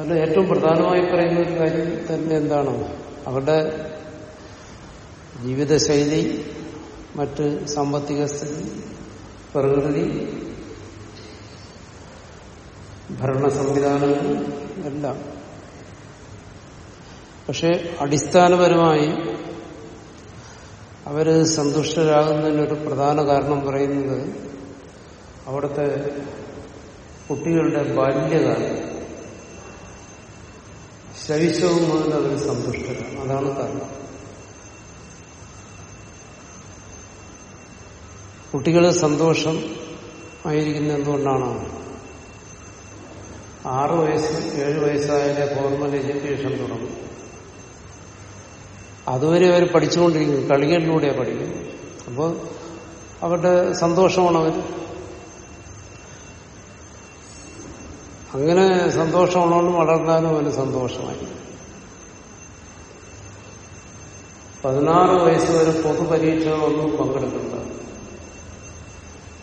അതിൽ ഏറ്റവും പ്രധാനമായി പറയുന്ന ഒരു കാര്യം തന്നെ എന്താണ്? അവരുടെ ജീവിതശൈലി മറ്റ് സാമ്പത്തിക സ്ഥിതി പ്രകൃതി ഭരണ സംവിധാനങ്ങൾ എല്ലാം. പക്ഷെ അടിസ്ഥാനപരമായി അവർ സന്തുഷ്ടരാകുന്നതിനൊരു പ്രധാന കാരണം പറയുന്നത് അവിടുത്തെ കുട്ടികളുടെ ബാല്യകാലം. ശൈശവം മുതൽ അവർ സന്തുഷ്ടരാണ്. അതാണ് കാരണം. കുട്ടികൾ സന്തോഷം ആയിരിക്കുന്ന എന്തുകൊണ്ടാണ് ആറു വയസ്സ് ഏഴ് വയസ്സായാലേ ഫോർമൽ എഡ്യൂക്കേഷൻ തുടങ്ങും. അതുവരെ അവർ പഠിച്ചുകൊണ്ടിരിക്കും കളികളിലൂടെ പഠിക്കും അപ്പോൾ അവരുടെ സന്തോഷമാണ് അവർ അങ്ങനെ സന്തോഷമുള്ളതുകൊണ്ട് വളർന്നാലും അവന് സന്തോഷമായി. പതിനാറ് വയസ്സ് വരെ പൊതുപരീക്ഷകളൊന്നും പങ്കെടുക്കണ്ട.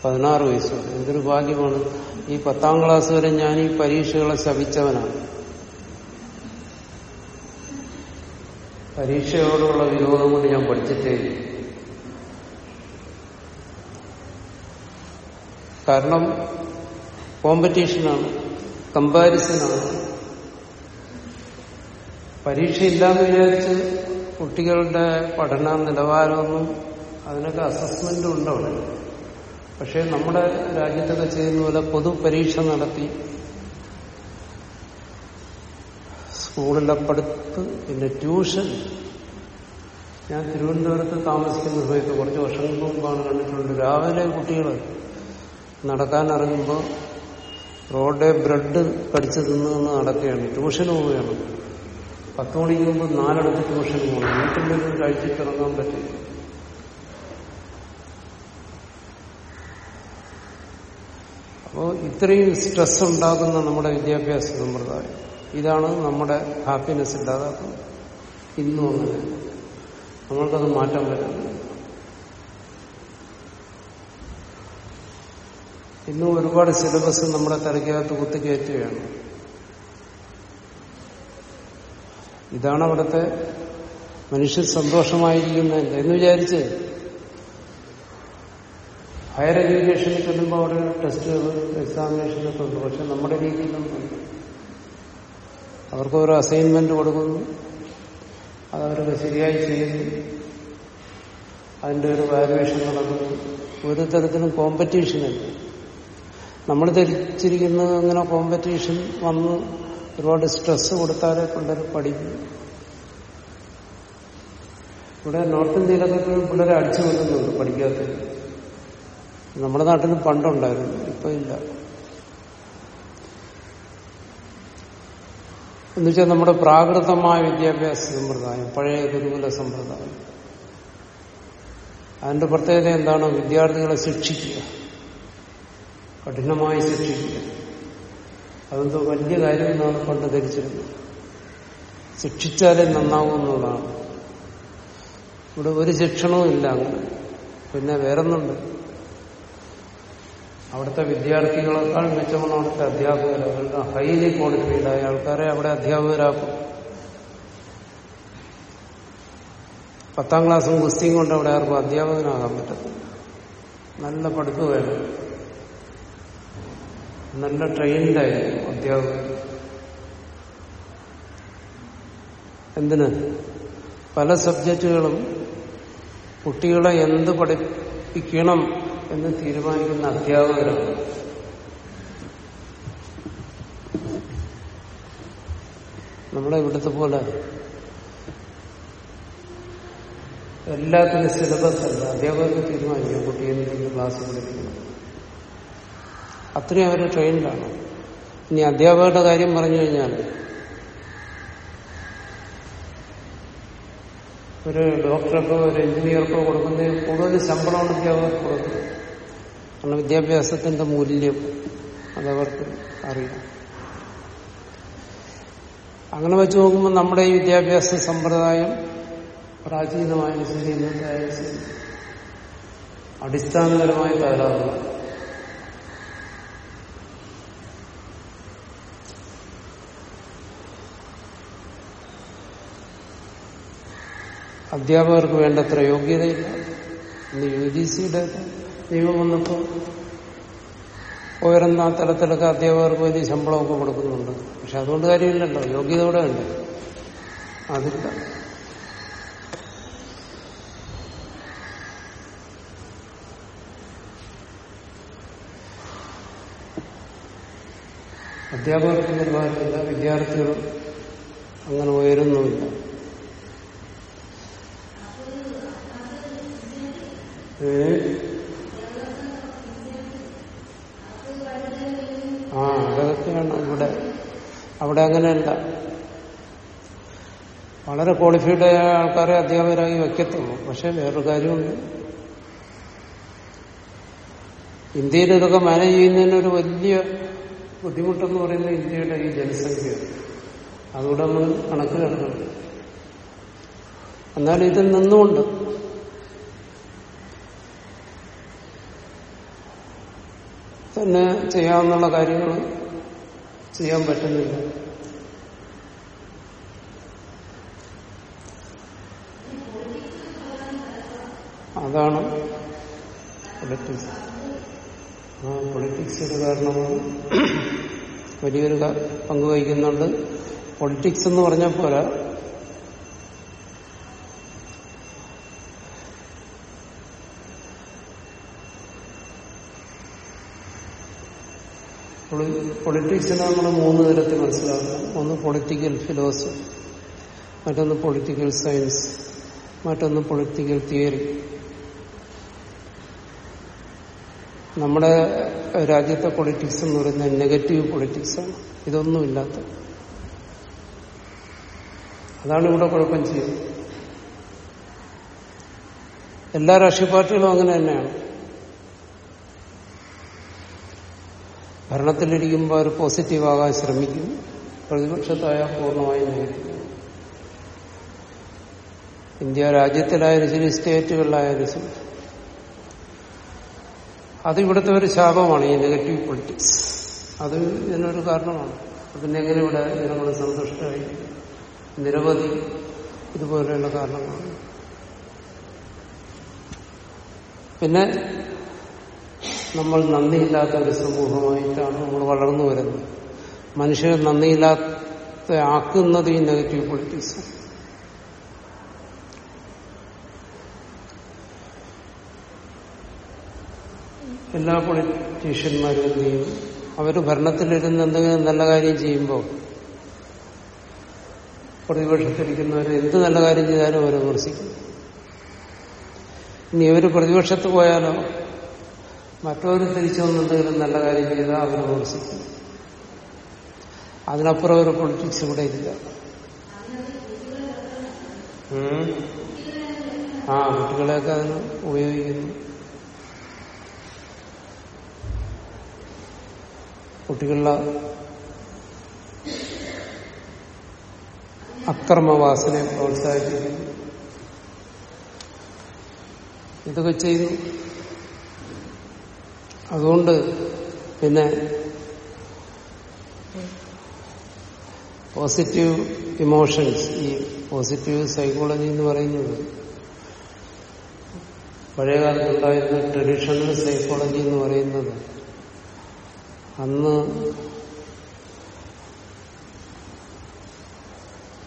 പതിനാറ് വയസ്സ് വരെ. എന്തൊരു ഭാഗ്യമാണ്. ഈ പത്താം ക്ലാസ് വരെ ഞാൻ ഈ പരീക്ഷകളെ ശപിച്ചവനാണ്. പരീക്ഷയോടുള്ള വിരോധം കൊണ്ട് ഞാൻ പഠിച്ചിട്ടേ കാരണം കോമ്പറ്റീഷനാണ് കമ്പാരിസനാണ് പരീക്ഷ ഇല്ലാന്ന് വിചാരിച്ച് കുട്ടികളുടെ പഠന നിലവാരമൊന്നും അതിനൊക്കെ അസസ്മെന്റും ഉണ്ട് പക്ഷെ നമ്മുടെ രാജ്യത്തൊക്കെ ചെയ്യുന്ന പോലെ പൊതു പരീക്ഷ നടത്തി സ്കൂളിലെ പഠിത്ത് പിന്നെ ട്യൂഷൻ. ഞാൻ തിരുവനന്തപുരത്ത് താമസിക്കുന്ന സമയത്ത് കുറച്ച് വർഷങ്ങൾക്ക് മുമ്പാണ് കണ്ടിട്ടുണ്ട് രാവിലെ കുട്ടികൾ നടക്കാൻ ഇറങ്ങുമ്പോൾ റോഡെ ബ്രെഡ് കടിച്ചു തിന്നു നടക്കുകയാണ്. ട്യൂഷൻ പോവുകയാണ്. പത്ത് മണിക്ക് മുമ്പ് നാലിടത്ത് ട്യൂഷൻ പോകണം വീട്ടിൽ കഴിച്ചിട്ട് ഇറങ്ങാൻ പറ്റില്ല. അപ്പോൾ ഇത്രയും സ്ട്രെസ് ഉണ്ടാക്കുന്ന നമ്മുടെ വിദ്യാഭ്യാസ സമ്പ്രദായം. ഇതാണ് നമ്മുടെ ഹാപ്പിനെസ് ഇല്ലാതാക്കുന്നത് ഇന്നും അങ്ങനെ നമ്മൾക്കത് മാറ്റാൻ വരുന്നത് ഇന്നും ഒരുപാട് സിലബസ് നമ്മുടെ തലയ്ക്കകത്ത് കുത്തിക്കയറ്റുകയാണ് ഇതാണ് അവിടുത്തെ മനുഷ്യൻ സന്തോഷമായിരിക്കുന്നത് എന്ന് വിചാരിച്ച് ഹയർ എഡ്യൂക്കേഷനിൽ ചെല്ലുമ്പോൾ അവിടെ ടെസ്റ്റുകൾ എക്സാമിനേഷനൊക്കെ ഉണ്ട്. പക്ഷെ നമ്മുടെ രീതിയിലൊന്നും അവർക്ക് ഒരു അസൈൻമെന്റ് കൊടുക്കുന്നു. അതവരൊക്കെ ശരിയായി ചെയ്യുന്നു. അതിന്റെ ഒരു വാലുവേഷൻ നടക്കുന്നു. ഒരു തരത്തിലും കോമ്പറ്റീഷനല്ല നമ്മൾ ധരിച്ചിരിക്കുന്നത് അങ്ങനെ കോമ്പറ്റീഷൻ വന്ന് ഒരുപാട് സ്ട്രെസ് കൊടുത്താലേ പിള്ളേർ പഠിക്കും. ഇവിടെ നോർത്ത് ഇന്ത്യയിലൊക്കെ പിള്ളേരെ അടിച്ചു കൊല്ലുന്നുണ്ട് പഠിക്കാത്ത നമ്മുടെ നാട്ടിൽ പണ്ടുണ്ടായിരുന്നു. ഇപ്പൊ ഇല്ല. എന്നുവെച്ചാൽ നമ്മുടെ പ്രാകൃതമായ വിദ്യാഭ്യാസ സമ്പ്രദായം പഴയ ഗുരുകുല സമ്പ്രദായം. അതിന്റെ പ്രത്യേകത എന്താണ്? വിദ്യാർത്ഥികളെ ശിക്ഷിക്കുക. കഠിനമായി ശിക്ഷിക്കുക. അതെന്തോ വലിയ കാര്യം എന്നാണ് പണ്ട് ധരിച്ചിരുന്നത്. ശിക്ഷിച്ചാലേ നന്നാവുന്നതാണ് ഇവിടെ ഒരു ശിക്ഷണവും ഇല്ല അങ്ങനെ. പിന്നെ വേറൊന്നുണ്ട്. അവിടുത്തെ വിദ്യാർത്ഥികളെക്കാൾ മെച്ചമാണ് അവിടുത്തെ അധ്യാപകർ അവരുടെ ഹൈലി ക്വാളിഫൈഡ് ആയ ആൾക്കാരെ അവിടെ അധ്യാപകരാക്കും. പത്താം ക്ലാസ്സും ഗുസ്തിയും കൊണ്ട് അവിടെ ആർക്കും അധ്യാപകനാകാൻ പറ്റത്തില്ല. നല്ല പഠിപ്പ് വേണം. നല്ല ട്രെയിൻഡായിരിക്കും അധ്യാപകർ എന്തിന്? പല സബ്ജക്റ്റുകളും കുട്ടികളെ എന്ത് പഠിപ്പിക്കണം എന്ന് തീരുമാനിക്കുന്ന അധ്യാപകരാണ് നമ്മുടെ ഇവിടുത്തെ പോലെ എല്ലാത്തിനും സിലബസ് അല്ല. അധ്യാപകർക്ക് തീരുമാനിക്കും. കുട്ടി എന്തെങ്കിലും ക്ലാസ് പഠിക്കണം അത്രയും അവർ ട്രെയിൻഡാണ് ഇനി അധ്യാപകരുടെ കാര്യം പറഞ്ഞു കഴിഞ്ഞാൽ ഒരു ഡോക്ടർക്കോ ഒരു എഞ്ചിനീയർക്കോ കൊടുക്കുന്നതിൽ കൂടുതൽ ശമ്പളമാണ് അധ്യാപകർക്ക് കൊടുക്കുന്നത്. കാരണം വിദ്യാഭ്യാസത്തിന്റെ മൂല്യം അതവർക്ക് അറിയാം. അങ്ങനെ വെച്ച് നോക്കുമ്പോൾ നമ്മുടെ ഈ വിദ്യാഭ്യാസ സമ്പ്രദായം പ്രാചീനമായ ശരി ഇന്നത്തെ ശരി അടിസ്ഥാനപരമായി തകരാറുണ്ട് അധ്യാപകർക്ക് വേണ്ടത്ര യോഗ്യതയില്ല. ഇന്ന് യു ജി സിയുടെ നിയമം വന്നപ്പോൾ ഉയർന്ന തലത്തിലൊക്കെ അധ്യാപകർക്ക് വലിയ ശമ്പളമൊക്കെ കൊടുക്കുന്നുണ്ട്. പക്ഷെ അതുകൊണ്ട് കാര്യമില്ലല്ലോ. യോഗ്യത കൂടെ ഉണ്ട് അതില്ല. അധ്യാപകർക്ക് നിർവഹിക്കില്ല വിദ്യാർത്ഥികൾ അങ്ങനെ ഉയരുന്നുമില്ല. ഏ? ആ അതൊക്കെയാണ് ഇവിടെ. അവിടെ അങ്ങനെയല്ല. വളരെ ക്വാളിഫൈഡ് ആയ ആൾക്കാരെ അധ്യാപകരായി വെക്കത്തുള്ളൂ പക്ഷെ വേറൊരു കാര്യമുണ്ട്. ഇന്ത്യയിൽ ഇതൊക്കെ മാനേജ് ചെയ്യുന്നതിന് ഒരു വലിയ ബുദ്ധിമുട്ടെന്ന് പറയുന്നത് ഇന്ത്യയുടെ ഈ ജനസംഖ്യ അതുകൂടെ നമ്മൾ കണക്ക് കിടക്കണം എന്നാൽ ഇതിൽ നിന്നുകൊണ്ട് തന്നെ ചെയ്യാവുന്ന കാര്യങ്ങൾ ചെയ്യാൻ പറ്റുന്നില്ല. അതാണ് പൊളിറ്റിക്സ് ആ പൊളിറ്റിക്സ് ഒരു കാരണമാണ് വലിയൊരു പങ്കുവഹിക്കുന്നുണ്ട് പങ്ക് വഹിക്കുന്നുണ്ട്. പൊളിറ്റിക്സ് എന്ന് പറഞ്ഞ പോരാ പൊളിറ്റിക്സിനെ നമ്മൾ മൂന്ന് തരത്തിൽ മനസ്സിലാക്കണം ഒന്ന് പൊളിറ്റിക്കൽ ഫിലോസഫി മറ്റൊന്ന് പൊളിറ്റിക്കൽ സയൻസ് മറ്റൊന്ന് പൊളിറ്റിക്കൽ തിയറി നമ്മുടെ രാജ്യത്തെ പൊളിറ്റിക്സ് എന്ന് പറയുന്നത് നെഗറ്റീവ് പൊളിറ്റിക്സാണ് ഇതൊന്നുമില്ലാത്ത അതാണ് ഇവിടെ കുഴപ്പം ചെയ്യുന്നത്. എല്ലാ രാഷ്ട്രീയ പാർട്ടികളും അങ്ങനെ തന്നെയാണ്. ഭരണത്തിലിരിക്കുമ്പോൾ അവർ പോസിറ്റീവാകാൻ ശ്രമിക്കും പ്രതിപക്ഷത്തായ പൂർണമായി നെഗറ്റീവ് ഇന്ത്യ രാജ്യത്തിലായാലും ശരി സ്റ്റേറ്റുകളിലായാലും ശരി അത് ഇവിടുത്തെ ഒരു ശാപമാണ് ഈ നെഗറ്റീവ് പൊളിറ്റിക്സ് അത് ഇതിനൊരു കാരണമാണ്. പിന്നെ എങ്ങനെ ഇവിടെ ജനങ്ങൾ സന്തുഷ്ടമായി നിരവധി ഇതുപോലെയുള്ള കാരണങ്ങളാണ്. പിന്നെ നമ്മൾ നന്ദിയില്ലാത്ത ഒരു സമൂഹമായിട്ടാണ് നമ്മൾ വളർന്നു വരുന്നത്. മനുഷ്യർ നന്ദിയില്ലാത്ത ആക്കുന്നത് ഈ നെഗറ്റീവ് പൊളിറ്റിക്സ്. എല്ലാ പൊളിറ്റീഷ്യന്മാരും എന്ത് ചെയ്യും? അവർ ഭരണത്തിലിരുന്ന് എന്തെങ്കിലും നല്ല കാര്യം ചെയ്യുമ്പോൾ പ്രതിപക്ഷത്തിരിക്കുന്നവർ എന്ത് നല്ല കാര്യം ചെയ്താലും അവരെ വിമർശിക്കും. ഇനി ഇവർ പ്രതിപക്ഷത്ത് പോയാലോ? മറ്റവർ തിരിച്ചു വന്ന് എന്തെങ്കിലും നല്ല കാര്യം ചെയ്താൽ അവരെ വിമർശിക്കും. അതിനപ്പുറം ഒരു പൊളിറ്റിക്സ് ഇവിടെ ഇല്ല. ആ കുട്ടികളെയൊക്കെ അതിന് ഉപയോഗിക്കുന്നു. കുട്ടികളുടെ അക്രമവാസനയെ പ്രോത്സാഹിപ്പിക്കുന്നു. ഇതൊക്കെ ചെയ്യുന്നു അതുകൊണ്ട് പിന്നെ പോസിറ്റീവ് ഇമോഷൻസ് ഈ പോസിറ്റീവ് സൈക്കോളജി എന്ന് പറയുന്നത് പഴയകാലത്തുണ്ടായിരുന്ന ട്രഡീഷണൽ സൈക്കോളജി എന്ന് പറയുന്നത് അന്ന്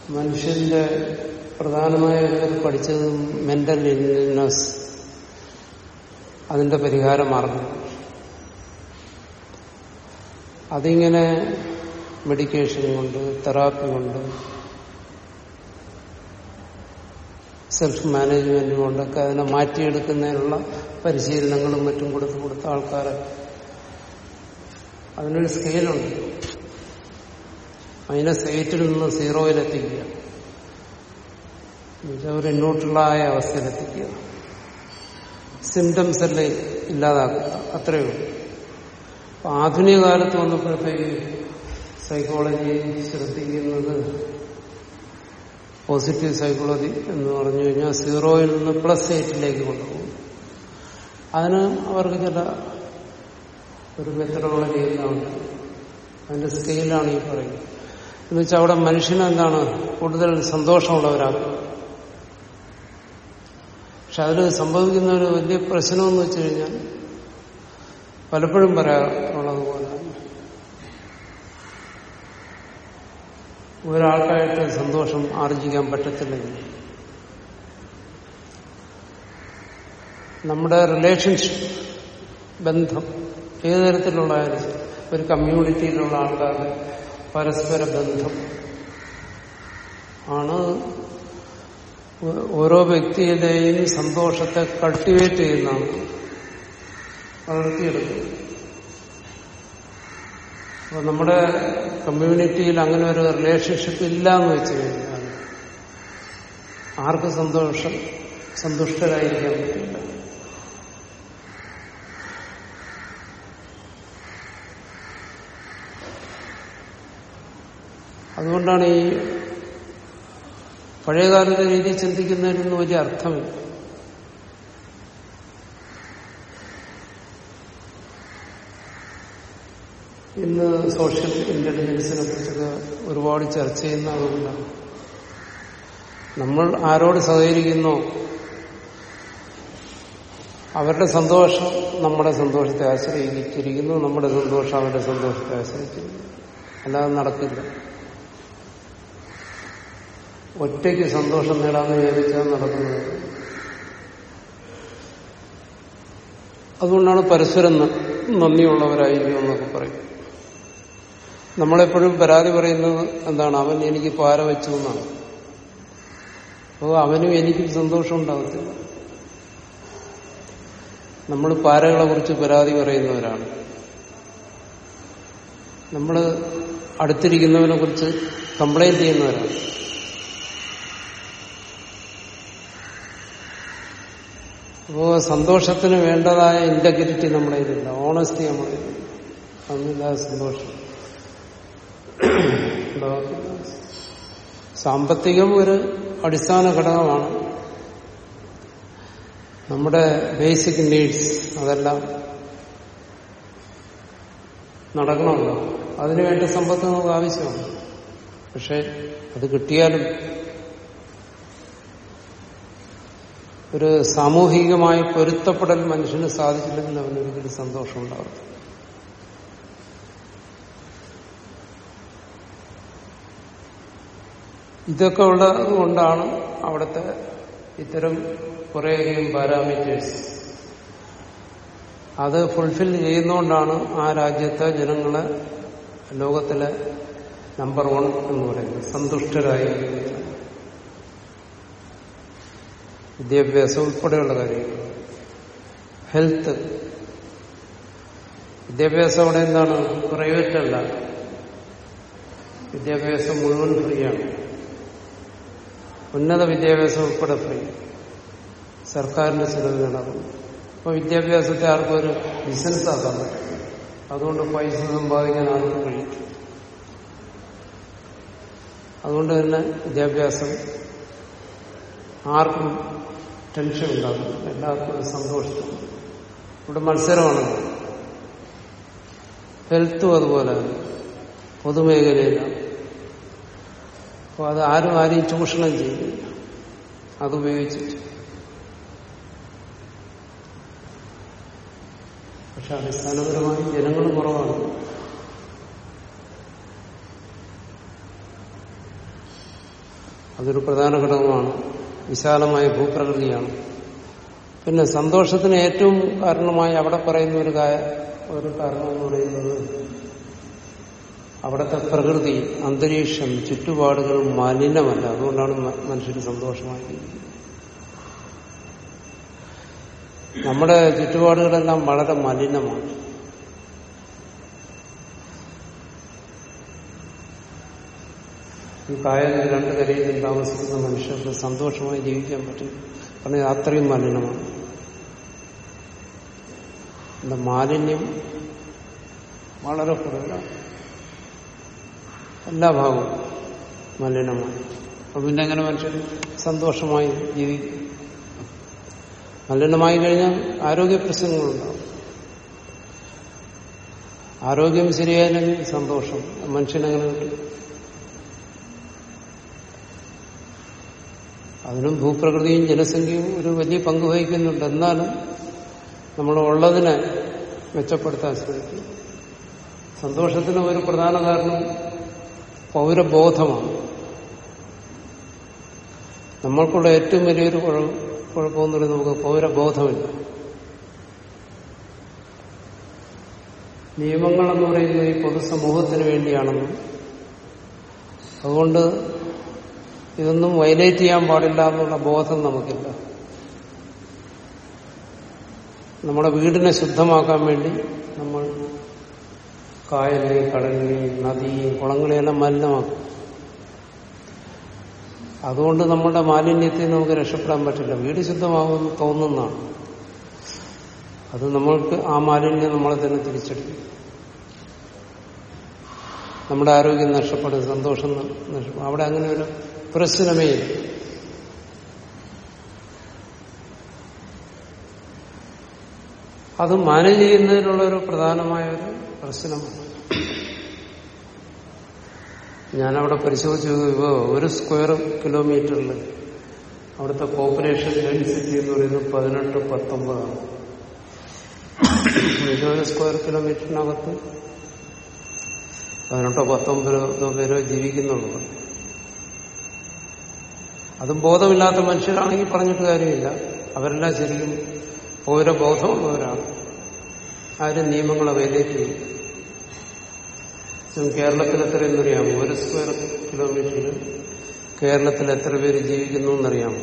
മനുഷ്യന്റെ പ്രധാനമായ പഠിച്ചത് മെന്റൽ ഇൽനെസ് അതിന്റെ പരിഹാര മാർഗം അതിങ്ങനെ മെഡിക്കേഷൻ കൊണ്ട് തെറാപ്പി കൊണ്ട് സെൽഫ് മാനേജ്മെന്റ് കൊണ്ടൊക്കെ അതിനെ മാറ്റിയെടുക്കുന്നതിനുള്ള പരിശീലനങ്ങളും മറ്റും കൊടുത്ത് കൊടുത്ത ആൾക്കാരെ. അതിനൊരു സ്കെയിലുണ്ട് മൈനസ് എയ്റ്റിൽ നിന്ന് സീറോയിലെത്തിക്കുക ഒരു ന്യൂട്രലായ അവസ്ഥയിലെത്തിക്കുക സിംറ്റംസ് എല്ലാം ഇല്ലാതാക്കുക. അത്രയേ ഉള്ളൂ. ആധുനിക കാലത്ത് വന്നപ്പോഴത്തേക്ക് സൈക്കോളജി ശ്രദ്ധിക്കുന്നത് പോസിറ്റീവ് സൈക്കോളജി എന്ന് പറഞ്ഞു കഴിഞ്ഞാൽ സീറോയിൽ നിന്ന് പ്ലസ് എയ്റ്റിലേക്ക് കൊണ്ടുപോകും. അതിന് അവർക്ക് ചില ഒരു മെത്തഡോളജി എന്താണ് അതിന്റെ സ്കെയിലാണ് ഈ പറയുന്നത്. എന്ന് വെച്ചാൽ അവിടെ മനുഷ്യന് എന്താണ് കൂടുതൽ സന്തോഷമുള്ളവരാകും പക്ഷെ അതിൽ സംഭവിക്കുന്ന ഒരു വലിയ പ്രശ്നമെന്ന് വെച്ച് കഴിഞ്ഞാൽ പലപ്പോഴും പറയാറുള്ളത് പോലെ. ഒരാൾക്കായിട്ട് സന്തോഷം ആർജിക്കാൻ പറ്റത്തില്ലെങ്കിൽ നമ്മുടെ റിലേഷൻഷിപ്പ് ബന്ധം ഏത് തരത്തിലുള്ളതായാലും ഒരു കമ്മ്യൂണിറ്റിയിലുള്ള ആൾക്കാരുടെ പരസ്പര ബന്ധം ആണ് ഓരോ വ്യക്തിയുടെയും സന്തോഷത്തെ കൾട്ടിവേറ്റ് ചെയ്യുന്നതാണ്. വളർത്തിയെടുക്കുന്നത് അപ്പൊ നമ്മുടെ കമ്മ്യൂണിറ്റിയിൽ അങ്ങനെ ഒരു റിലേഷൻഷിപ്പ് ഇല്ല എന്ന് വെച്ച് കഴിഞ്ഞാൽ ആർക്ക് സന്തോഷം സന്തുഷ്ടരായിരിക്കാൻ പറ്റില്ല. അതുകൊണ്ടാണ് ഈ പഴയകാലത്തെ രീതി ചിന്തിക്കുന്നതിനൊന്നും വലിയ അർത്ഥമില്ല. ഇന്ന് സോഷ്യൽ ഇന്റലിജൻസിനെ കുറിച്ചൊക്കെ ഒരുപാട് ചർച്ച ചെയ്യുന്ന അതുകൊണ്ടാണ് നമ്മൾ ആരോട് സഹകരിക്കുന്നോ? അവരുടെ സന്തോഷം നമ്മുടെ സന്തോഷത്തെ ആശ്രയിച്ചിരിക്കുന്നു. നമ്മുടെ സന്തോഷം അവരുടെ സന്തോഷത്തെ ആശ്രയിച്ചിരിക്കുന്നു. അല്ലാതെ നടക്കില്ല. ഒറ്റയ്ക്ക് സന്തോഷം നേടാമെന്ന് വിചാരിച്ചാൽ നടക്കുന്നത്. അതുകൊണ്ടാണ് പരസ്പരം നന്ദിയുള്ളവരായിരിക്കും എന്നൊക്കെ പറയും. നമ്മളെപ്പോഴും പരാതി പറയുന്നത് എന്താണ്? അവൻ എനിക്ക് പാര വെച്ചു എന്നാണ്. അപ്പോൾ അവനും എനിക്കും സന്തോഷം ഉണ്ടാകത്തില്ല നമ്മൾ പാരകളെ കുറിച്ച് പരാതി പറയുന്നവരാണ്. നമ്മൾ അടുത്തിരിക്കുന്നവനെ കുറിച്ച് കംപ്ലൈന്റ് ചെയ്യുന്നവരാണ്. അപ്പോ സന്തോഷത്തിന് വേണ്ടതായ ഇന്റഗ്രിറ്റി നമ്മളതിലില്ല ഓണസ്റ്റി നമ്മളില്ല അന്നില്ലാതെ സന്തോഷം? ഉണ്ടാകത്തില്ല. സാമ്പത്തികം ഒരു അടിസ്ഥാന ഘടകമാണ്. നമ്മുടെ ബേസിക് നീഡ്സ് അതെല്ലാം നടക്കണമല്ലോ. അതിനുവേണ്ടി സമ്പത്ത് നമുക്ക് ആവശ്യമാണ്. പക്ഷെ അത് കിട്ടിയാലും ഒരു സാമൂഹികമായ പൊരുത്തപ്പെടൽ മനുഷ്യന് സാധിച്ചില്ലെങ്കിൽ അവനൊരിക്കലും സന്തോഷം ഇതൊക്കെ ഉള്ളത് കൊണ്ടാണ് അവിടുത്തെ ഇത്തരം കുറേയധികം പാരാമീറ്റേഴ്സ്. അത് ഫുൾഫിൽ ചെയ്യുന്നുകൊണ്ടാണ് ആ രാജ്യത്തെ ജനങ്ങളെ ലോകത്തിലെ നമ്പർ വൺ എന്ന് പറയുന്നത് സന്തുഷ്ടരായി വിദ്യാഭ്യാസം ഉൾപ്പെടെയുള്ള കാര്യങ്ങൾ. ഹെൽത്ത് വിദ്യാഭ്യാസം അവിടെ എന്താണ്? പ്രൈവറ്റ് അല്ല. വിദ്യാഭ്യാസം മുഴുവൻ ഫ്രീയാണ് ഉന്നത വിദ്യാഭ്യാസം ഉൾപ്പെടെ ഫ്രീ സർക്കാരിന്റെ ചിലവ് നടക്കുന്നു അപ്പൊ വിദ്യാഭ്യാസത്തെ ആർക്കും ഒരു ബിസിനസ് ആക്കാൻ പറ്റും അതുകൊണ്ട് പൈസ സമ്പാദിക്കാൻ ആർക്കും കഴിയും അതുകൊണ്ട് തന്നെ വിദ്യാഭ്യാസം ആർക്കും ടെൻഷൻ ഉണ്ടാകും എല്ലാവർക്കും ഒരു സന്തോഷം ഇവിടെ മത്സരമാണ്. ഹെൽത്തും അതുപോലെ പൊതുമേഖലയിലാണ്. അപ്പോൾ അത് ആരും ആരെയും ചൂഷണം ചെയ്യില്ല അതുപയോഗിച്ചിട്ട് പക്ഷെ അടിസ്ഥാനപരമായി ജനങ്ങൾ കുറവാണ്. അതൊരു പ്രധാന ഘടകമാണ്. വിശാലമായ ഭൂപ്രകൃതിയാണ്. പിന്നെ സന്തോഷത്തിന് ഏറ്റവും കാരണമായി അവിടെ പറയുന്ന ഒരു ഒരു കാരണം എന്ന് പറയുന്നത് അവിടുത്തെ പ്രകൃതി അന്തരീക്ഷം ചുറ്റുപാടുകൾ മലിനമല്ല അതുകൊണ്ടാണ് മനുഷ്യന് സന്തോഷമായിരിക്കുന്നത്. നമ്മുടെ ചുറ്റുപാടുകളെല്ലാം വളരെ മലിനമാണ്. ഈ കായലിൽ രണ്ട് കരയിലും താമസിക്കുന്ന മനുഷ്യർക്ക് സന്തോഷമായി ജീവിക്കാൻ പറ്റും. കാരണം അത്രയും മലിനമാണ്. മാലിന്യം വളരെ കൂടുതലാണ് എല്ലാ ഭാഗവും മലിനമാണ്. അപ്പൊ പിന്നെ എങ്ങനെ മനുഷ്യൻ സന്തോഷമായി ജീവിക്കും? മലിനമായി കഴിഞ്ഞാൽ ആരോഗ്യ പ്രശ്നങ്ങളുണ്ടാവും. ആരോഗ്യം ശരിയായില്ലെങ്കിൽ സന്തോഷം. മനുഷ്യനെങ്ങനെ കിട്ടും അതിനും ഭൂപ്രകൃതിയും ജനസംഖ്യയും ഒരു വലിയ പങ്ക് വഹിക്കുന്നുണ്ട്. എന്നാലും നമ്മൾ ഉള്ളതിനെ മെച്ചപ്പെടുത്താൻ ശ്രമിക്കും. സന്തോഷത്തിന് ഒരു പ്രധാന കാരണം പൗരബോധമാണ്. നമ്മൾക്കുള്ള ഏറ്റവും വലിയൊരു കുഴ- കുഴപ്പമെന്ന് പറയുന്നത് നമുക്ക് പൗരബോധമില്ല. നിയമങ്ങളെന്ന് പറയുന്നത് ഈ പൊതുസമൂഹത്തിന് വേണ്ടിയാണെന്നും അതുകൊണ്ട് ഇതൊന്നും വയലേറ്റ് ചെയ്യാൻ പാടില്ല എന്നുള്ള ബോധം നമുക്കില്ല. നമ്മുടെ വീടിനെ ശുദ്ധമാക്കാൻ വേണ്ടി നമ്മൾ കായലിനെയും കടലിനെയും നദിയെയും കുളങ്ങളെയെല്ലാം മലിനമാക്കും. അതുകൊണ്ട് നമ്മുടെ മാലിന്യത്തെ നമുക്ക് രക്ഷപ്പെടാൻ പറ്റില്ല. വീട് ശുദ്ധമാകുമെന്ന് തോന്നുന്നതാണ്. അത് നമ്മൾക്ക് ആ മാലിന്യം നമ്മളെ തന്നെ തിരിച്ചെടുക്കും. നമ്മുടെ ആരോഗ്യം നഷ്ടപ്പെടും സന്തോഷം നഷ്ടപ്പെടും അവിടെ അങ്ങനെ ഒരു പ്രശ്നമേ അത് മാനേജ് ചെയ്യുന്നതിനുള്ള ഒരു പ്രധാനമായ ഒരു പ്രശ്നമാണ്. ഞാനവിടെ പരിശോധിച്ചു നോക്കുമ്പോൾ ഒരു സ്ക്വയർ കിലോമീറ്ററിൽ അവിടുത്തെ പോപ്പുലേഷൻ ഡെൻസിറ്റി എന്ന് പറയുന്നത് പതിനെട്ട് പത്തൊമ്പതാണ്. ഒരു സ്ക്വയർ കിലോമീറ്ററിനകത്ത് പതിനെട്ടോ പത്തൊമ്പതോ പേരോ ജീവിക്കുന്നുള്ളൂ. അതും ബോധമില്ലാത്ത മനുഷ്യരാണെങ്കിൽ പറഞ്ഞിട്ട് കാര്യമില്ല. അവരെല്ലാം ശരിക്കും പൗരബോധമുള്ളവരാണ്. ആരും നിയമങ്ങളെ വൈലേറ്റ് ചെയ്യും കേരളത്തിൽ എത്രയെന്ന് അറിയാമോ? ഒരു സ്ക്വയർ കിലോമീറ്ററിൽ കേരളത്തിൽ എത്ര പേര് ജീവിക്കുന്നു എന്നറിയാമോ?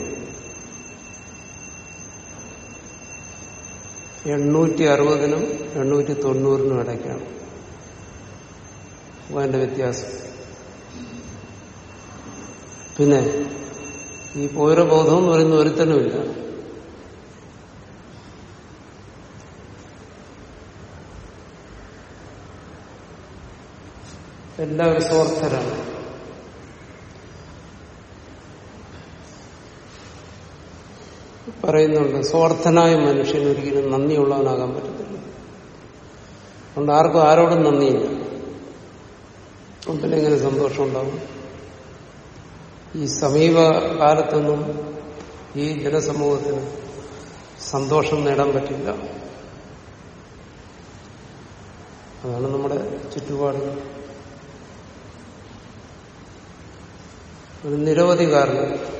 എണ്ണൂറ്റി അറുപതിനും എണ്ണൂറ്റി തൊണ്ണൂറിനും ഇടയ്ക്കാണ് അതിന്റെ വ്യത്യാസം. പിന്നെ ഈ പൗരബോധം എന്ന് പറയുന്ന ഒരുത്തനുമില്ല എല്ലാവരും സ്വാർത്ഥരാണ്. പറയുന്നുണ്ട് സ്വാർത്ഥനായ മനുഷ്യൻ ഒരിക്കലും നന്ദിയുള്ളവനാകാൻ പറ്റത്തില്ല. അതുകൊണ്ട് ആർക്കും ആരോടും നന്ദിയില്ല. പിന്നെ എങ്ങനെ സന്തോഷം ഉണ്ടാവും? ഈ സമീപകാലത്തൊന്നും ഈ ജനസമൂഹത്തിന് സന്തോഷം നേടാൻ പറ്റില്ല. അതാണ് നമ്മുടെ ചുറ്റുപാട് അത് നിരവധി കാരണം.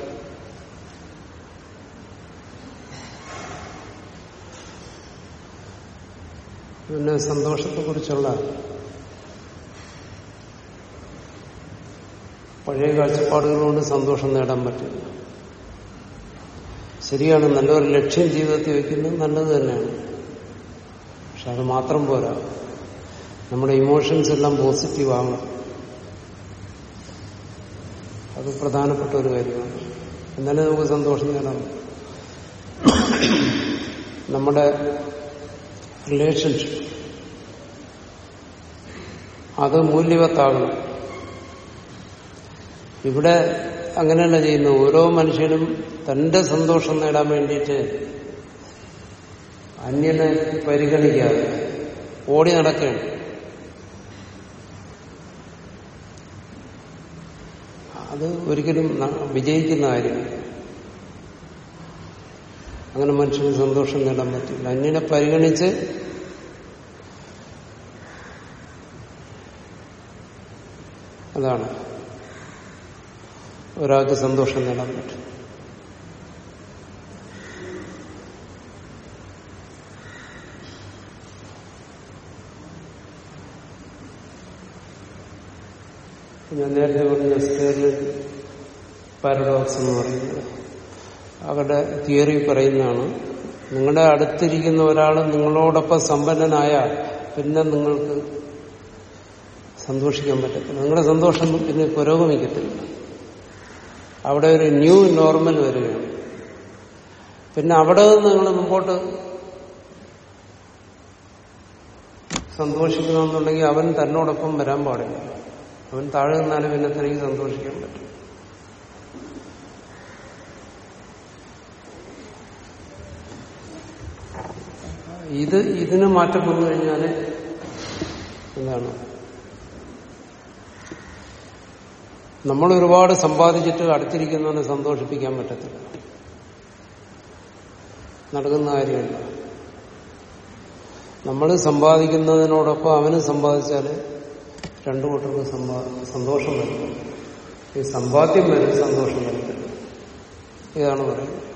പിന്നെ സന്തോഷത്തെക്കുറിച്ചുള്ള പഴയ കാഴ്ചപ്പാടുകളുകൊണ്ട് സന്തോഷം നേടാൻ പറ്റില്ല ശരിയാണ് നല്ലൊരു ലക്ഷ്യം ജീവിതത്തിൽ വയ്ക്കുന്നത് നല്ലത് തന്നെയാണ്. പക്ഷെ അത് മാത്രം പോരാ. നമ്മുടെ ഇമോഷൻസ് എല്ലാം പോസിറ്റീവ് ആവണം അത് പ്രധാനപ്പെട്ട ഒരു കാര്യമാണ്. എന്നാലേ നമുക്ക് സന്തോഷം നേടാം നമ്മുടെ റിലേഷൻഷിപ്പ് അത് മൂല്യവത്താകണം. ഇവിടെ അങ്ങനെയല്ല ചെയ്യുന്നത് ഓരോ മനുഷ്യനും തന്റെ സന്തോഷം നേടാൻ വേണ്ടിയിട്ട് അന്യനെ പരിഗണിക്കാതെ ഓടി നടക്കുകയാണ്. അത് ഒരിക്കലും വിജയിക്കുന്ന കാര്യമില്ല അങ്ങനെ മനുഷ്യന് സന്തോഷം നേടാൻ പറ്റില്ല. അന്യനെ പരിഗണിച്ച് അതാണ്. ഒരാൾക്ക് സന്തോഷം നേടാൻ പറ്റും. ഞാൻ നേരത്തെ പറഞ്ഞ എസ്റ്റേറിന് പാരഡോക്സ് എന്ന് പറയുന്നത്. അവരുടെ തിയറി പറയുന്നതാണ് നിങ്ങളുടെ അടുത്തിരിക്കുന്ന ഒരാൾ നിങ്ങളോടൊപ്പം സമ്പന്നനായ പിന്നെ നിങ്ങൾക്ക് സന്തോഷിക്കാൻ പറ്റത്തില്ല. നിങ്ങളുടെ സന്തോഷം പിന്നെ പുരോഗമിക്കത്തില്ല. അവിടെ ഒരു ന്യൂ നോർമൽ വരികയാണ്. പിന്നെ അവിടെ നിന്ന് നിങ്ങൾ മുമ്പോട്ട് സന്തോഷിക്കണമെന്നുണ്ടെങ്കിൽ അവൻ തന്നോടൊപ്പം വരാൻ പാടില്ല. അവൻ താഴെ നിന്നാലും പിന്നെ തനിക്ക് സന്തോഷിക്കാൻ പറ്റും. ഇത് ഇതിന് മാറ്റം വന്നു കഴിഞ്ഞാൽ എന്താണ്? നമ്മൾ ഒരുപാട് സമ്പാദിച്ചിട്ട് അടുത്തിരിക്കുന്നവനെ സന്തോഷിപ്പിക്കാൻ പറ്റത്തില്ല. നടക്കുന്ന കാര്യമല്ല. നമ്മൾ സമ്പാദിക്കുന്നതിനോടൊപ്പം അവനും സമ്പാദിച്ചാൽ രണ്ടു കൂട്ടർക്ക് സന്തോഷം വരുന്നു. ഈ സമ്പാദ്യം വരും സന്തോഷം വരുന്നു. ഇതാണ് പറയുന്നത്.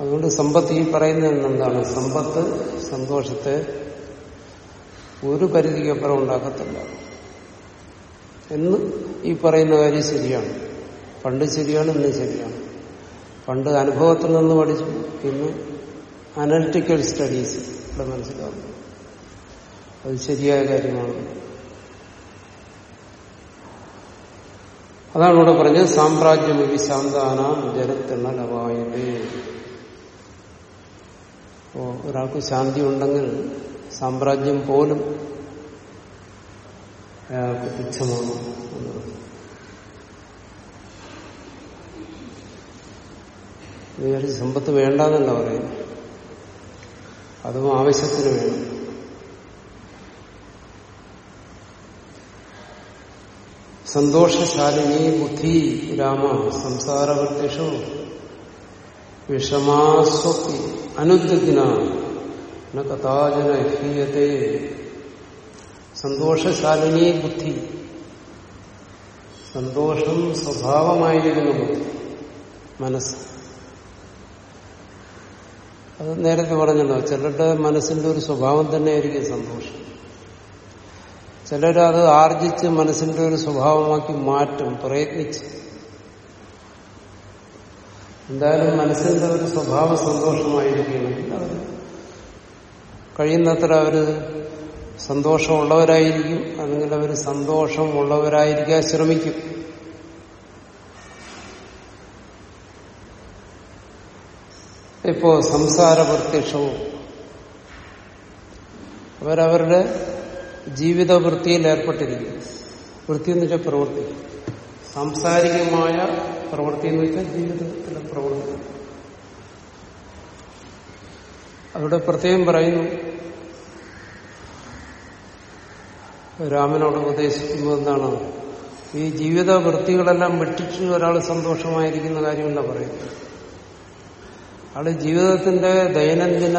അതുകൊണ്ട് സമ്പത്ത് ഈ പറയുന്നത് എന്താണ്? സമ്പത്ത് സന്തോഷത്തെ ഒരു പരിധിക്കപ്പുറം ഉണ്ടാക്കത്തില്ല. എന്ന് ഈ പറയുന്ന കാര്യം ശരിയാണ്. പണ്ട് ശരിയാണ് ഇന്ന് ശരിയാണ്. പണ്ട് അനുഭവത്തിൽ നിന്ന് പഠിച്ചു. ഇന്ന് അനലിറ്റിക്കൽ സ്റ്റഡീസ് ഇവിടെ മനസ്സിലാകുന്നു അത് ശരിയായ കാര്യമാണ്. അതാണ് ഇവിടെ പറഞ്ഞത് സാമ്രാജ്യം ഈ ശാന്താനാം ജലത്തിണലവായതേ അപ്പോ ഒരാൾക്ക് ശാന്തി ഉണ്ടെങ്കിൽ സാമ്രാജ്യം പോലും അയാൾക്ക് തുച്ഛമാണ് എന്നത് വിചാരിച്ച് സമ്പത്ത് വേണ്ടെന്നല്ല പറയുന്നത്. അതും ആവശ്യത്തിന് വേണം. സന്തോഷശാലിനി ബുദ്ധി രാമ സംസാരവൃത്തിഷു വിഷമാസ്വപ്തി അനുദ്ഗ്ന കഥാജന ഹീയത്തെ സന്തോഷശാലിനി ബുദ്ധി. സന്തോഷം സ്വഭാവമായിരിക്കുന്ന ബുദ്ധി. മനസ്സ്. അത് നേരത്തെ പറഞ്ഞല്ലോ ചിലരുടെ മനസ്സിന്റെ ഒരു സ്വഭാവം തന്നെയായിരിക്കും സന്തോഷം. ചിലരത് ആർജിച്ച് മനസ്സിന്റെ ഒരു സ്വഭാവമാക്കി മാറ്റും പ്രയത്നിച്ച്. എന്തായാലും മനസ്സിന്റെ ഒരു സ്വഭാവ സന്തോഷമായിരിക്കണമെങ്കിൽ അവർ കഴിയുന്നത്ര അവർ സന്തോഷമുള്ളവരായിരിക്കും അല്ലെങ്കിൽ അവർ സന്തോഷമുള്ളവരായിരിക്കാൻ ശ്രമിക്കും. ഇപ്പോ സംസാര പ്രത്യക്ഷവും അവരവരുടെ ജീവിത വൃത്തിയിൽ ഏർപ്പെട്ടിരിക്കും വൃത്തി എന്ന് വെച്ചാൽ പ്രവൃത്തി. സാംസാരികമായ പ്രവൃത്തി എന്ന് വെച്ചാൽ ജീവിതത്തിലെ പ്രവൃത്തി. അവിടെ പ്രത്യേകം പറയുന്നു രാമനോട് ഉപദേശിക്കുന്നത് എന്താണ് ഈ ജീവിത വൃത്തികളെല്ലാം വെട്ടിച്ച് ഒരാൾ സന്തോഷമായിരിക്കുന്ന കാര്യമല്ല പറയുന്നത്. ആൾ ജീവിതത്തിന്റെ ദൈനംദിന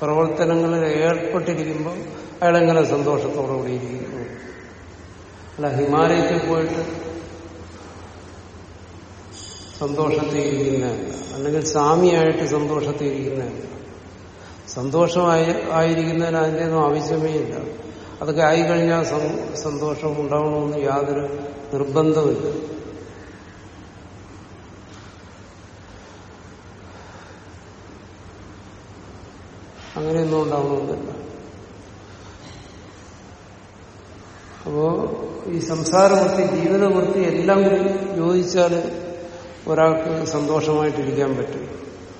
പ്രവർത്തനങ്ങളിൽ ഏർപ്പെട്ടിരിക്കുമ്പോൾ അയാളെങ്ങനെ സന്തോഷത്തോടു കൂടിയിരിക്കുന്നു അല്ല ഹിമാലയത്തിൽ പോയിട്ട് സന്തോഷത്തിൽ ഇരിക്കുന്നതല്ല അല്ലെങ്കിൽ സ്വാമിയായിട്ട് സന്തോഷത്തിൽ ഇരിക്കുന്നതല്ല സന്തോഷമായി ആയിരിക്കുന്നതിന് അതിന്റെയൊന്നും ആവശ്യമേ ഇല്ല. അതൊക്കെ ആയിക്കഴിഞ്ഞാൽ സന്തോഷം ഉണ്ടാവണമെന്ന് യാതൊരു നിർബന്ധമില്ല അങ്ങനെയൊന്നും ഉണ്ടാവണമെന്നില്ല അപ്പോ ഈ സംസാരവൃത്തി ജീവിതവൃത്തി എല്ലാം യോജിച്ചാൽ ഒരാൾക്ക് സന്തോഷമായിട്ടിരിക്കാൻ പറ്റും.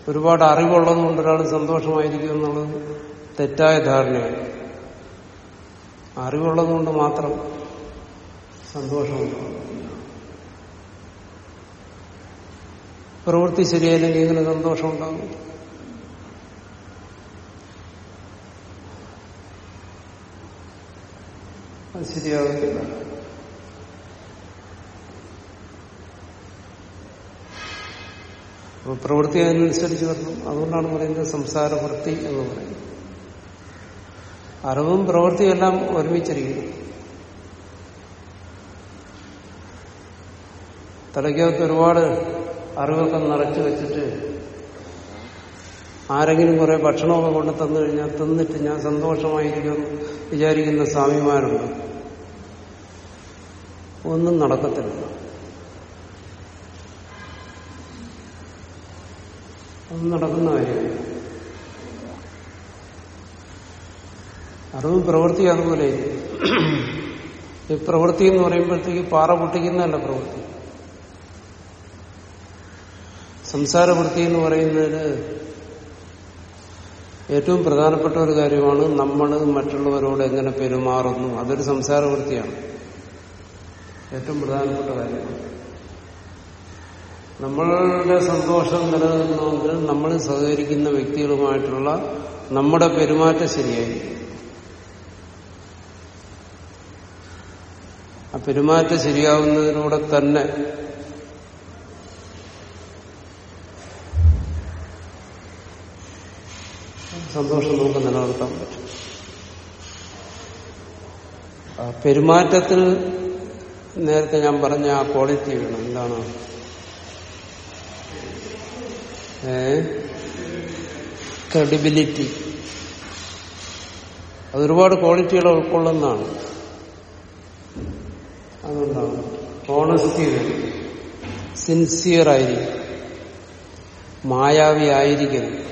ഒരുപാട് അറിവുള്ളത് കൊണ്ട് ഒരാൾ സന്തോഷമായിരിക്കും എന്നുള്ളത് തെറ്റായ ധാരണയാണ്. അറിവുള്ളത് കൊണ്ട് മാത്രം സന്തോഷമുണ്ടാവും പ്രവൃത്തി ശരിയായില്ലെങ്കിൽ എങ്ങനെ സന്തോഷം ഉണ്ടാകും അത് ശരിയാകത്തില്ല അപ്പൊ പ്രവൃത്തി അതിനനുസരിച്ച് വരണം. അതുകൊണ്ടാണ് പറയുന്നത് സംസാരവൃത്തി എന്ന് പറയുന്നത്. അറിവും പ്രവൃത്തിയും എല്ലാം ഒരുമിച്ചിരിക്കുന്നു. തലയ്ക്കകത്ത് ഒരുപാട് അറിവൊക്കെ നിറച്ചു വെച്ചിട്ട് ആരെങ്കിലും കുറെ ഭക്ഷണമൊക്കെ കൊണ്ട് തന്നു കഴിഞ്ഞാൽ തിന്നിട്ട് ഞാൻ സന്തോഷമായിരിക്കും വിചാരിക്കുന്ന സ്വാമിമാരുണ്ട്. ഒന്നും നടക്കത്തില്ല. ഒന്നും നടക്കുന്ന കാര്യമില്ല. അറിവും പ്രവൃത്തി അതുപോലെ ഈ പ്രവൃത്തി എന്ന് പറയുമ്പോഴത്തേക്ക് പാറ പൊട്ടിക്കുന്നതല്ല പ്രവൃത്തി. സംസാരവൃത്തി എന്ന് പറയുന്നതിന് ഏറ്റവും പ്രധാനപ്പെട്ട ഒരു കാര്യമാണ് നമ്മൾ മറ്റുള്ളവരോട് എങ്ങനെ പെരുമാറുന്നു. അതൊരു സംസാരവൃത്തിയാണ് ഏറ്റവും പ്രധാനപ്പെട്ട കാര്യമാണ് നമ്മളുടെ സന്തോഷം നിലനിർത്തണമെങ്കിൽ നമ്മൾ സഹകരിക്കുന്ന വ്യക്തികളുമായിട്ടുള്ള നമ്മുടെ പെരുമാറ്റം ശരിയായിരിക്കും. ആ പെരുമാറ്റം ശരിയാവുന്നതിലൂടെ തന്നെ സന്തോഷം നമുക്ക് നിലനിർത്താൻ പറ്റും. ആ പെരുമാറ്റത്തിൽ നേരത്തെ ഞാൻ പറഞ്ഞ ആ ക്വാളിറ്റി വേണം. എന്താണ്? ക്രെഡിബിലിറ്റി അതൊരുപാട് ക്വാളിറ്റികൾ ഉൾക്കൊള്ളുന്നതാണ്. അതുകൊണ്ടാണ്. ഓണസ്റ്റി വേണം. സിൻസിയർ ആയിരിക്കും മായാവി ആയിരിക്കരുത്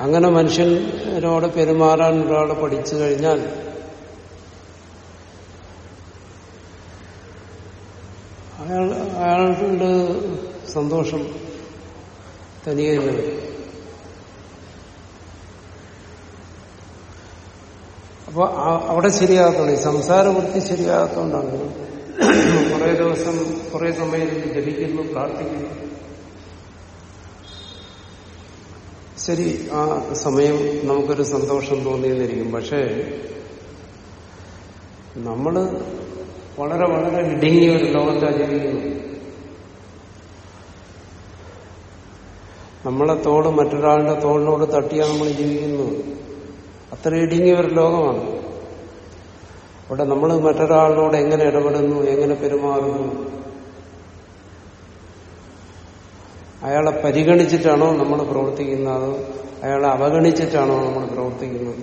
അങ്ങനെ മനുഷ്യനോട് പെരുമാറാൻ ഒരാൾ പഠിച്ചു കഴിഞ്ഞാൽ അയാൾ അയാളുടെ സന്തോഷം തനിയെ തന്നെ. അപ്പൊ അവിടെ ശരിയാകത്തോണ്ട് ഈ സംസാരവൃത്തി ശരിയാകത്തോണ്ടാണ് കുറെ ദിവസം കുറെ സമയം ജപിക്കുന്നു പ്രാർത്ഥിക്കുന്നു ശരി ആ സമയം നമുക്കൊരു സന്തോഷം തോന്നിയെന്നിരിക്കും പക്ഷേ നമ്മൾ വളരെ വളരെ ഇടുങ്ങിയ ഒരു ലോകത്താണ് ജീവിക്കുന്നത്. നമ്മളെ തോട് മറ്റൊരാളുടെ തോളിനോട് തട്ടിയാണ് നമ്മൾ ജീവിക്കുന്നത് അത്ര ഇടുങ്ങിയ ഒരു ലോകമാണ്. അവിടെ നമ്മൾ മറ്റൊരാളിനോട് എങ്ങനെ ഇടപെടുന്നു എങ്ങനെ പെരുമാറുന്നു? അയാളെ പരിഗണിച്ചിട്ടാണോ നമ്മൾ പ്രവർത്തിക്കുന്നത്? അയാളെ അവഗണിച്ചിട്ടാണോ നമ്മൾ പ്രവർത്തിക്കുന്നത്?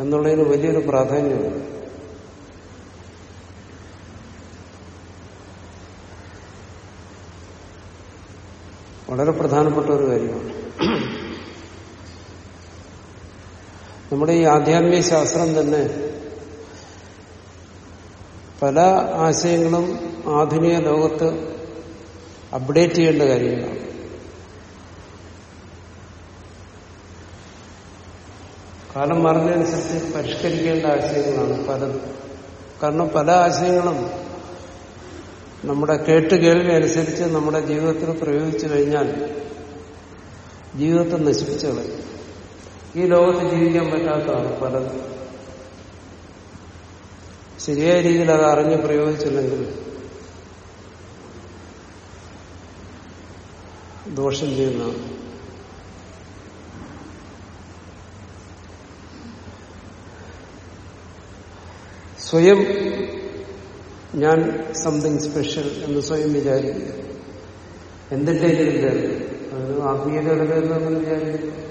എന്നുള്ളതിന് വലിയൊരു പ്രാധാന്യമുണ്ട്. വളരെ പ്രധാനപ്പെട്ട ഒരു കാര്യമാണ്. നമ്മുടെ ഈ ആധ്യാത്മിക ശാസ്ത്രം തന്നെ പല ആശയങ്ങളും ആധുനിക ലോകത്ത് അപ്ഡേറ്റ് ചെയ്യേണ്ട കാര്യങ്ങളാണ്. കാലം മാറുന്നതനുസരിച്ച് പരിഷ്കരിക്കേണ്ട ആശയങ്ങളാണ് പലതും കാരണം പല ആശയങ്ങളും നമ്മുടെ കേട്ട് കേൾവി അനുസരിച്ച് നമ്മുടെ ജീവിതത്തിൽ പ്രയോഗിച്ചു കഴിഞ്ഞാൽ ജീവിതത്തെ നശിപ്പിച്ചു കളയും. ഈ ലോകത്ത് ജീവിക്കാൻ പറ്റാത്തതാണ് പലതും. ശരിയായ രീതിയിൽ അത് അറിഞ്ഞ് പ്രയോഗിച്ചില്ലെങ്കിൽ ദോഷം ചെയ്യുന്നതാണ്. സ്വയം ഞാൻ സംതിങ് സ്പെഷ്യൽ എന്ന് സ്വയം വിചാരിക്കുക. എന്തിന്റെ ഇതിന്റെ അതിന് ആത്മീയതയുടെ വിചാരിക്കുക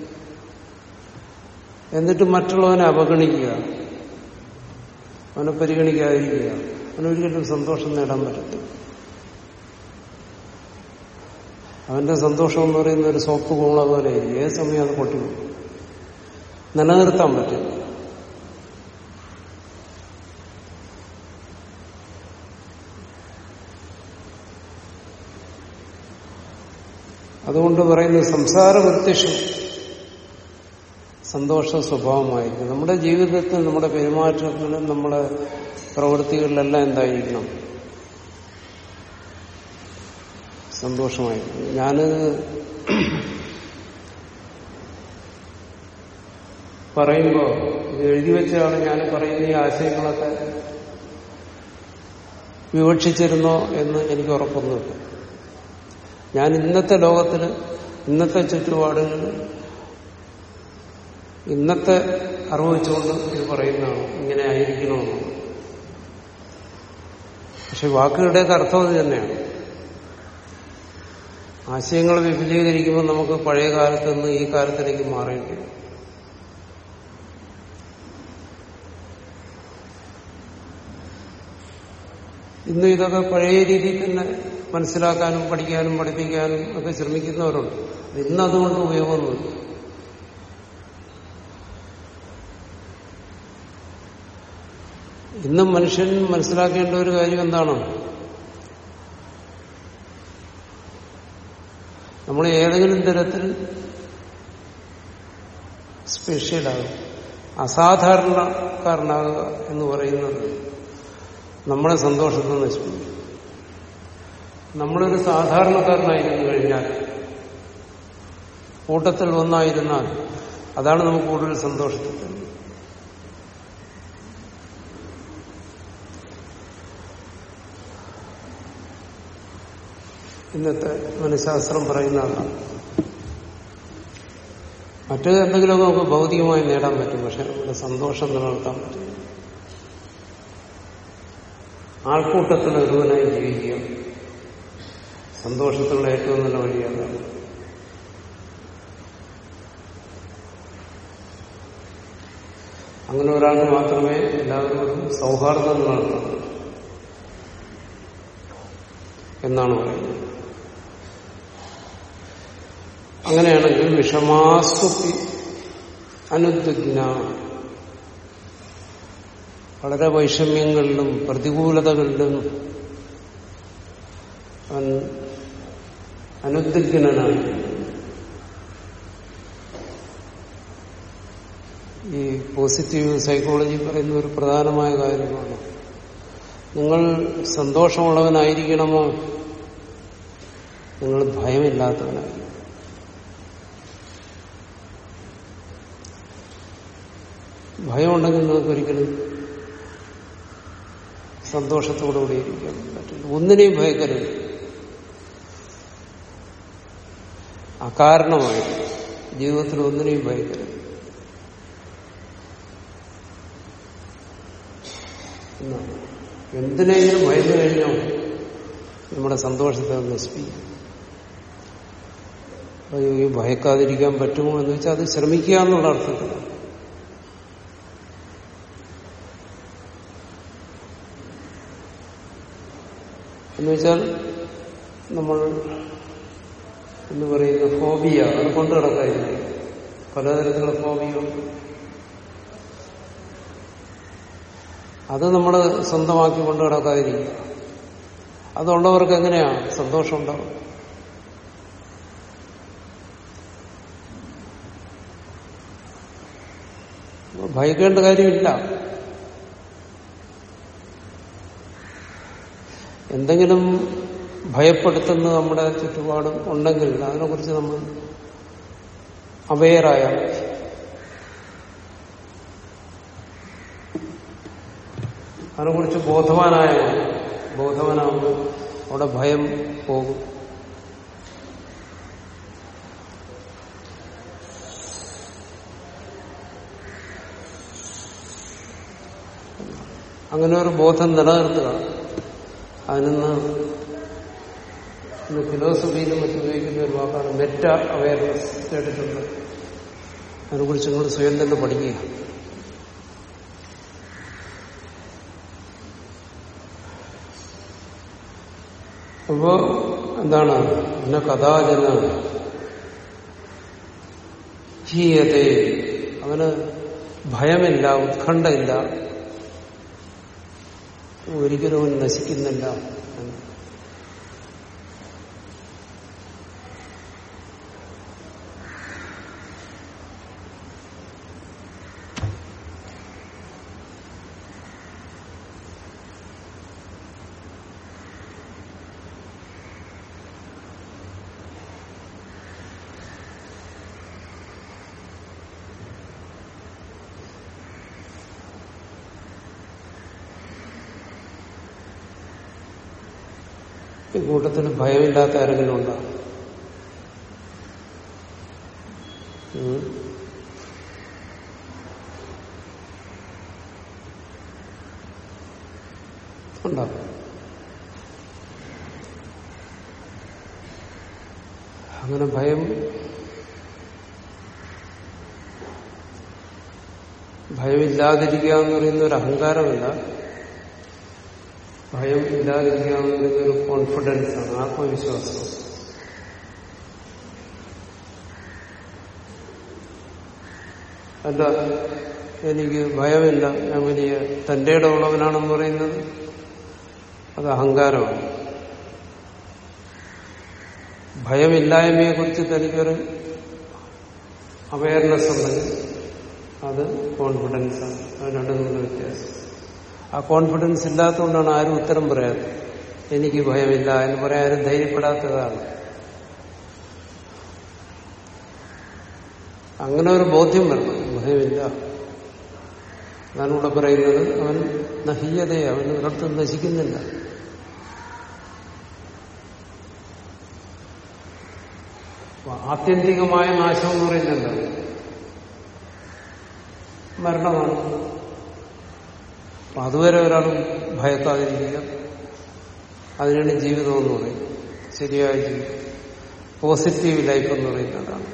എന്നിട്ട് മറ്റുള്ളവനെ അവഗണിക്കുക. അവനെ പരിഗണിക്കാതിരിക്കുക. അവനൊരിക്കലും സന്തോഷം നേടാൻ പറ്റത്തില്ല. അവന്റെ സന്തോഷം എന്ന് പറയുന്ന ഒരു സോപ്പ് കൂള പോലെ ഏത് സമയം അത് പൊട്ടിപ്പോകും. നിലനിർത്താൻ പറ്റില്ല. അതുകൊണ്ട് പറയുന്നത് സംസാര വൃത്തിഷം സന്തോഷ സ്വഭാവമായിരിക്കും. നമ്മുടെ ജീവിതത്തിൽ നമ്മുടെ പെരുമാറ്റത്തിലും നമ്മുടെ പ്രവൃത്തികളിലെല്ലാം എന്തായിരിക്കണം? സന്തോഷമായിരിക്കും. ഞാൻ പറയുമ്പോൾ ഇത് എഴുതി വെച്ചാണ് ഞാൻ പറയുന്ന ഈ ആശയങ്ങളൊക്കെ വിവക്ഷിച്ചിരുന്നോ എന്ന് എനിക്ക് ഉറപ്പൊന്നുമില്ല. ഞാൻ ഇന്നത്തെ ലോകത്തിൽ ഇന്നത്തെ ചുറ്റുപാടുകളിൽ ഇന്നത്തെ അറിവ് വെച്ചുകൊണ്ട് ഇത് പറയുന്നതാണ്. ഇങ്ങനെ ആയിരിക്കണമെന്ന്. പക്ഷെ വാക്കുകളുടെയൊക്കെ അർത്ഥം അത് തന്നെയാണ്. ആശയങ്ങൾ വിപുലീകരിക്കുമ്പോൾ നമുക്ക് പഴയ കാലത്ത് നിന്ന് ഈ കാലത്തിലേക്ക് മാറേണ്ടി വരും. ഇന്ന് ഇതൊക്കെ പഴയ രീതിയിൽ തന്നെ മനസ്സിലാക്കാനും പഠിക്കാനും പഠിപ്പിക്കാനും ഒക്കെ ശ്രമിക്കുന്നവരുണ്ട്. ഇന്ന് അതുകൊണ്ട് ഉപയോഗമൊന്നുമില്ല. ഇന്നും മനുഷ്യൻ മനസ്സിലാക്കേണ്ട ഒരു കാര്യം എന്താണ്? നമ്മൾ ഏതെങ്കിലും തരത്തിൽ സ്പെഷ്യലാകും അസാധാരണക്കാരനാകുക എന്ന് പറയുന്നത് നമ്മളെ സന്തോഷത്തെ നശിപ്പിക്കും നമ്മളൊരു സാധാരണക്കാരനായിരുന്നു കഴിഞ്ഞാൽ. കൂട്ടത്തിൽ ഒന്നായിരുന്നാൽ അതാണ് നമുക്ക് കൂടുതൽ സന്തോഷത്തെ തരുന്നത് ഇന്നത്തെ മനഃശാസ്ത്രം പറയുന്നതാണ് മറ്റേതെന്തെങ്കിലും നമുക്ക് ഭൗതികമായി നേടാൻ പറ്റും പക്ഷെ നമ്മുടെ സന്തോഷം നിലനിർത്താൻ പറ്റും. ആൾക്കൂട്ടത്തിൽ ഒരുവനായി ജീവിക്കുക. സന്തോഷത്തിലുള്ള ഏറ്റവും നല്ല വഴിയാണ് അങ്ങനെ ഒരാൾക്ക് മാത്രമേ എല്ലാവരോടും സൗഹാർദ്ദം നിലനിർത്താൻ എന്നാണ് പറയുന്നത്. അങ്ങനെയാണെങ്കിൽ വിഷമാസ്വത്തി അനുദ്വിഗ്ന വളരെ വൈഷമ്യങ്ങളിലും പ്രതികൂലതകളിലും അവൻ ഈ പോസിറ്റീവ് സൈക്കോളജി പറയുന്ന ഒരു പ്രധാനമായ കാര്യമാണ്. നിങ്ങൾ സന്തോഷമുള്ളവനായിരിക്കണമോ? നിങ്ങൾ ഭയമില്ലാത്തവനായിരിക്കും ഭയമുണ്ടെങ്കിൽ നിങ്ങൾക്ക് ഒരിക്കലും സന്തോഷത്തോടുകൂടി ഇരിക്കാൻ പറ്റില്ല ഒന്നിനെയും ഭയക്കരുത്. അകാരണമായി ജീവിതത്തിൽ ഒന്നിനെയും ഭയക്കരുത്. എന്തിനെങ്കിലും ഭയന്നു കഴിഞ്ഞോ നമ്മുടെ സന്തോഷത്തെ നശിപ്പിക്കും. ഭയക്കാതിരിക്കാൻ പറ്റുമോ എന്ന് വെച്ചാൽ അത് ശ്രമിക്കുക എന്നുള്ള അർത്ഥത്തിലാണ്. എന്ന് വെച്ചാൽ നമ്മൾ എന്ന് പറയുന്ന ഫോബിയ അത് കൊണ്ടു കിടക്കാതിരിക്കും പലതരത്തിലുള്ള ഫോബിയുണ്ട് അത് നമ്മൾ സ്വന്തമാക്കി കൊണ്ടു കിടക്കാതിരിക്കുക അതുള്ളവർക്ക് എങ്ങനെയാ സന്തോഷമുണ്ടാവും ഭയക്കേണ്ട കാര്യമില്ല. എന്തെങ്കിലും ഭയപ്പെടുത്തുന്ന നമ്മുടെ ചുറ്റുപാടും ഉണ്ടെങ്കിൽ അതിനെക്കുറിച്ച് നമ്മൾ അവെയറായാൽ അതിനെക്കുറിച്ച് ബോധവാനായ ബോധവാനാകുമ്പോൾ അവിടെ ഭയം പോകും. അങ്ങനെ ഒരു ബോധം നിലനിർത്തുക. അതിനൊന്ന് ഇന്ന് ഫിലോസഫിയിലും മറ്റും ഉപയോഗിക്കുന്ന ഒരു വാക്കാണ് മെറ്റ അവയർനെസ് കേട്ടിട്ടുണ്ട്. അതിനെക്കുറിച്ച് നിങ്ങൾ സ്വയം തന്നെ പഠിക്കുക. അപ്പോ എന്താണ്? പിന്നെ കഥാജന ഹീയതേ അവന് ഭയമില്ല ഉത്കണ്ഠയില്ല. ഒരിക്കലും അവൻ നശിക്കുന്നില്ല. ഈ കൂട്ടത്തിൽ ഭയമില്ലാത്ത ആരെങ്കിലും ഉണ്ടോ. അങ്ങനെ ഭയം ഭയമില്ലാതിരിക്കുക എന്ന് പറയുന്ന ഒരു അഹങ്കാരമല്ല. ഇല്ലാതിരിക്കുക ഒരു കോൺഫിഡൻസ് ആണ് ആത്മവിശ്വാസം. അല്ല എനിക്ക് ഭയമില്ല ഞാൻ വലിയ തന്റെ ഉള്ളവനാണെന്ന് പറയുന്നത്? അത് അഹങ്കാരമാണ്. ഭയമില്ലായ്മയെ കുറിച്ച് തനിക്കൊരു അവയർനെസ് ഉണ്ടെങ്കിൽ അത് കോൺഫിഡൻസ് ആണ്. അത് രണ്ടും വ്യത്യാസം ആ കോൺഫിഡൻസ് ഇല്ലാത്തതുകൊണ്ടാണ് ആരും ഉത്തരം പറയാത്തത്. എനിക്ക് ഭയമില്ല എന്ന് പറയാൻ ആരും ധൈര്യപ്പെടാത്തതാണ്. അങ്ങനെ ഒരു ബോധ്യം വരണം ഭയമില്ല. അതാണ് ഇവിടെ പറയുന്നത് അവൻ നഹീയതയെ അവൻ ഒരിടത്തും നശിക്കുന്നില്ല. ആത്യന്തികമായ നാശം എന്ന് പറയുന്നുണ്ട് മരണമാണ്. അപ്പൊ അതുവരെ ഒരാൾ ഭയത്താതിരിക്കുക അതിനാണ് ജീവിതം എന്ന് പറയും. ശരിയായ ജീവിതം. പോസിറ്റീവ് ലൈഫ് എന്ന് പറയുന്നതാണ്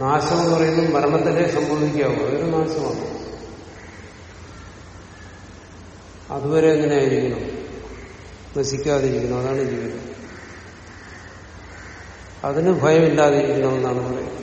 നാശം എന്ന് പറയുന്നത് മരണത്തിനെ സംഭവിക്കാവൂ. അതൊരു നാശമാണ്. അതുവരെ എങ്ങനെയായിരിക്കണം നശിക്കാതിരിക്കണം. അതാണ് ജീവിതം. അതിന് ഭയമില്ലാതിരിക്കണമെന്നാണ് പറയുന്നത്.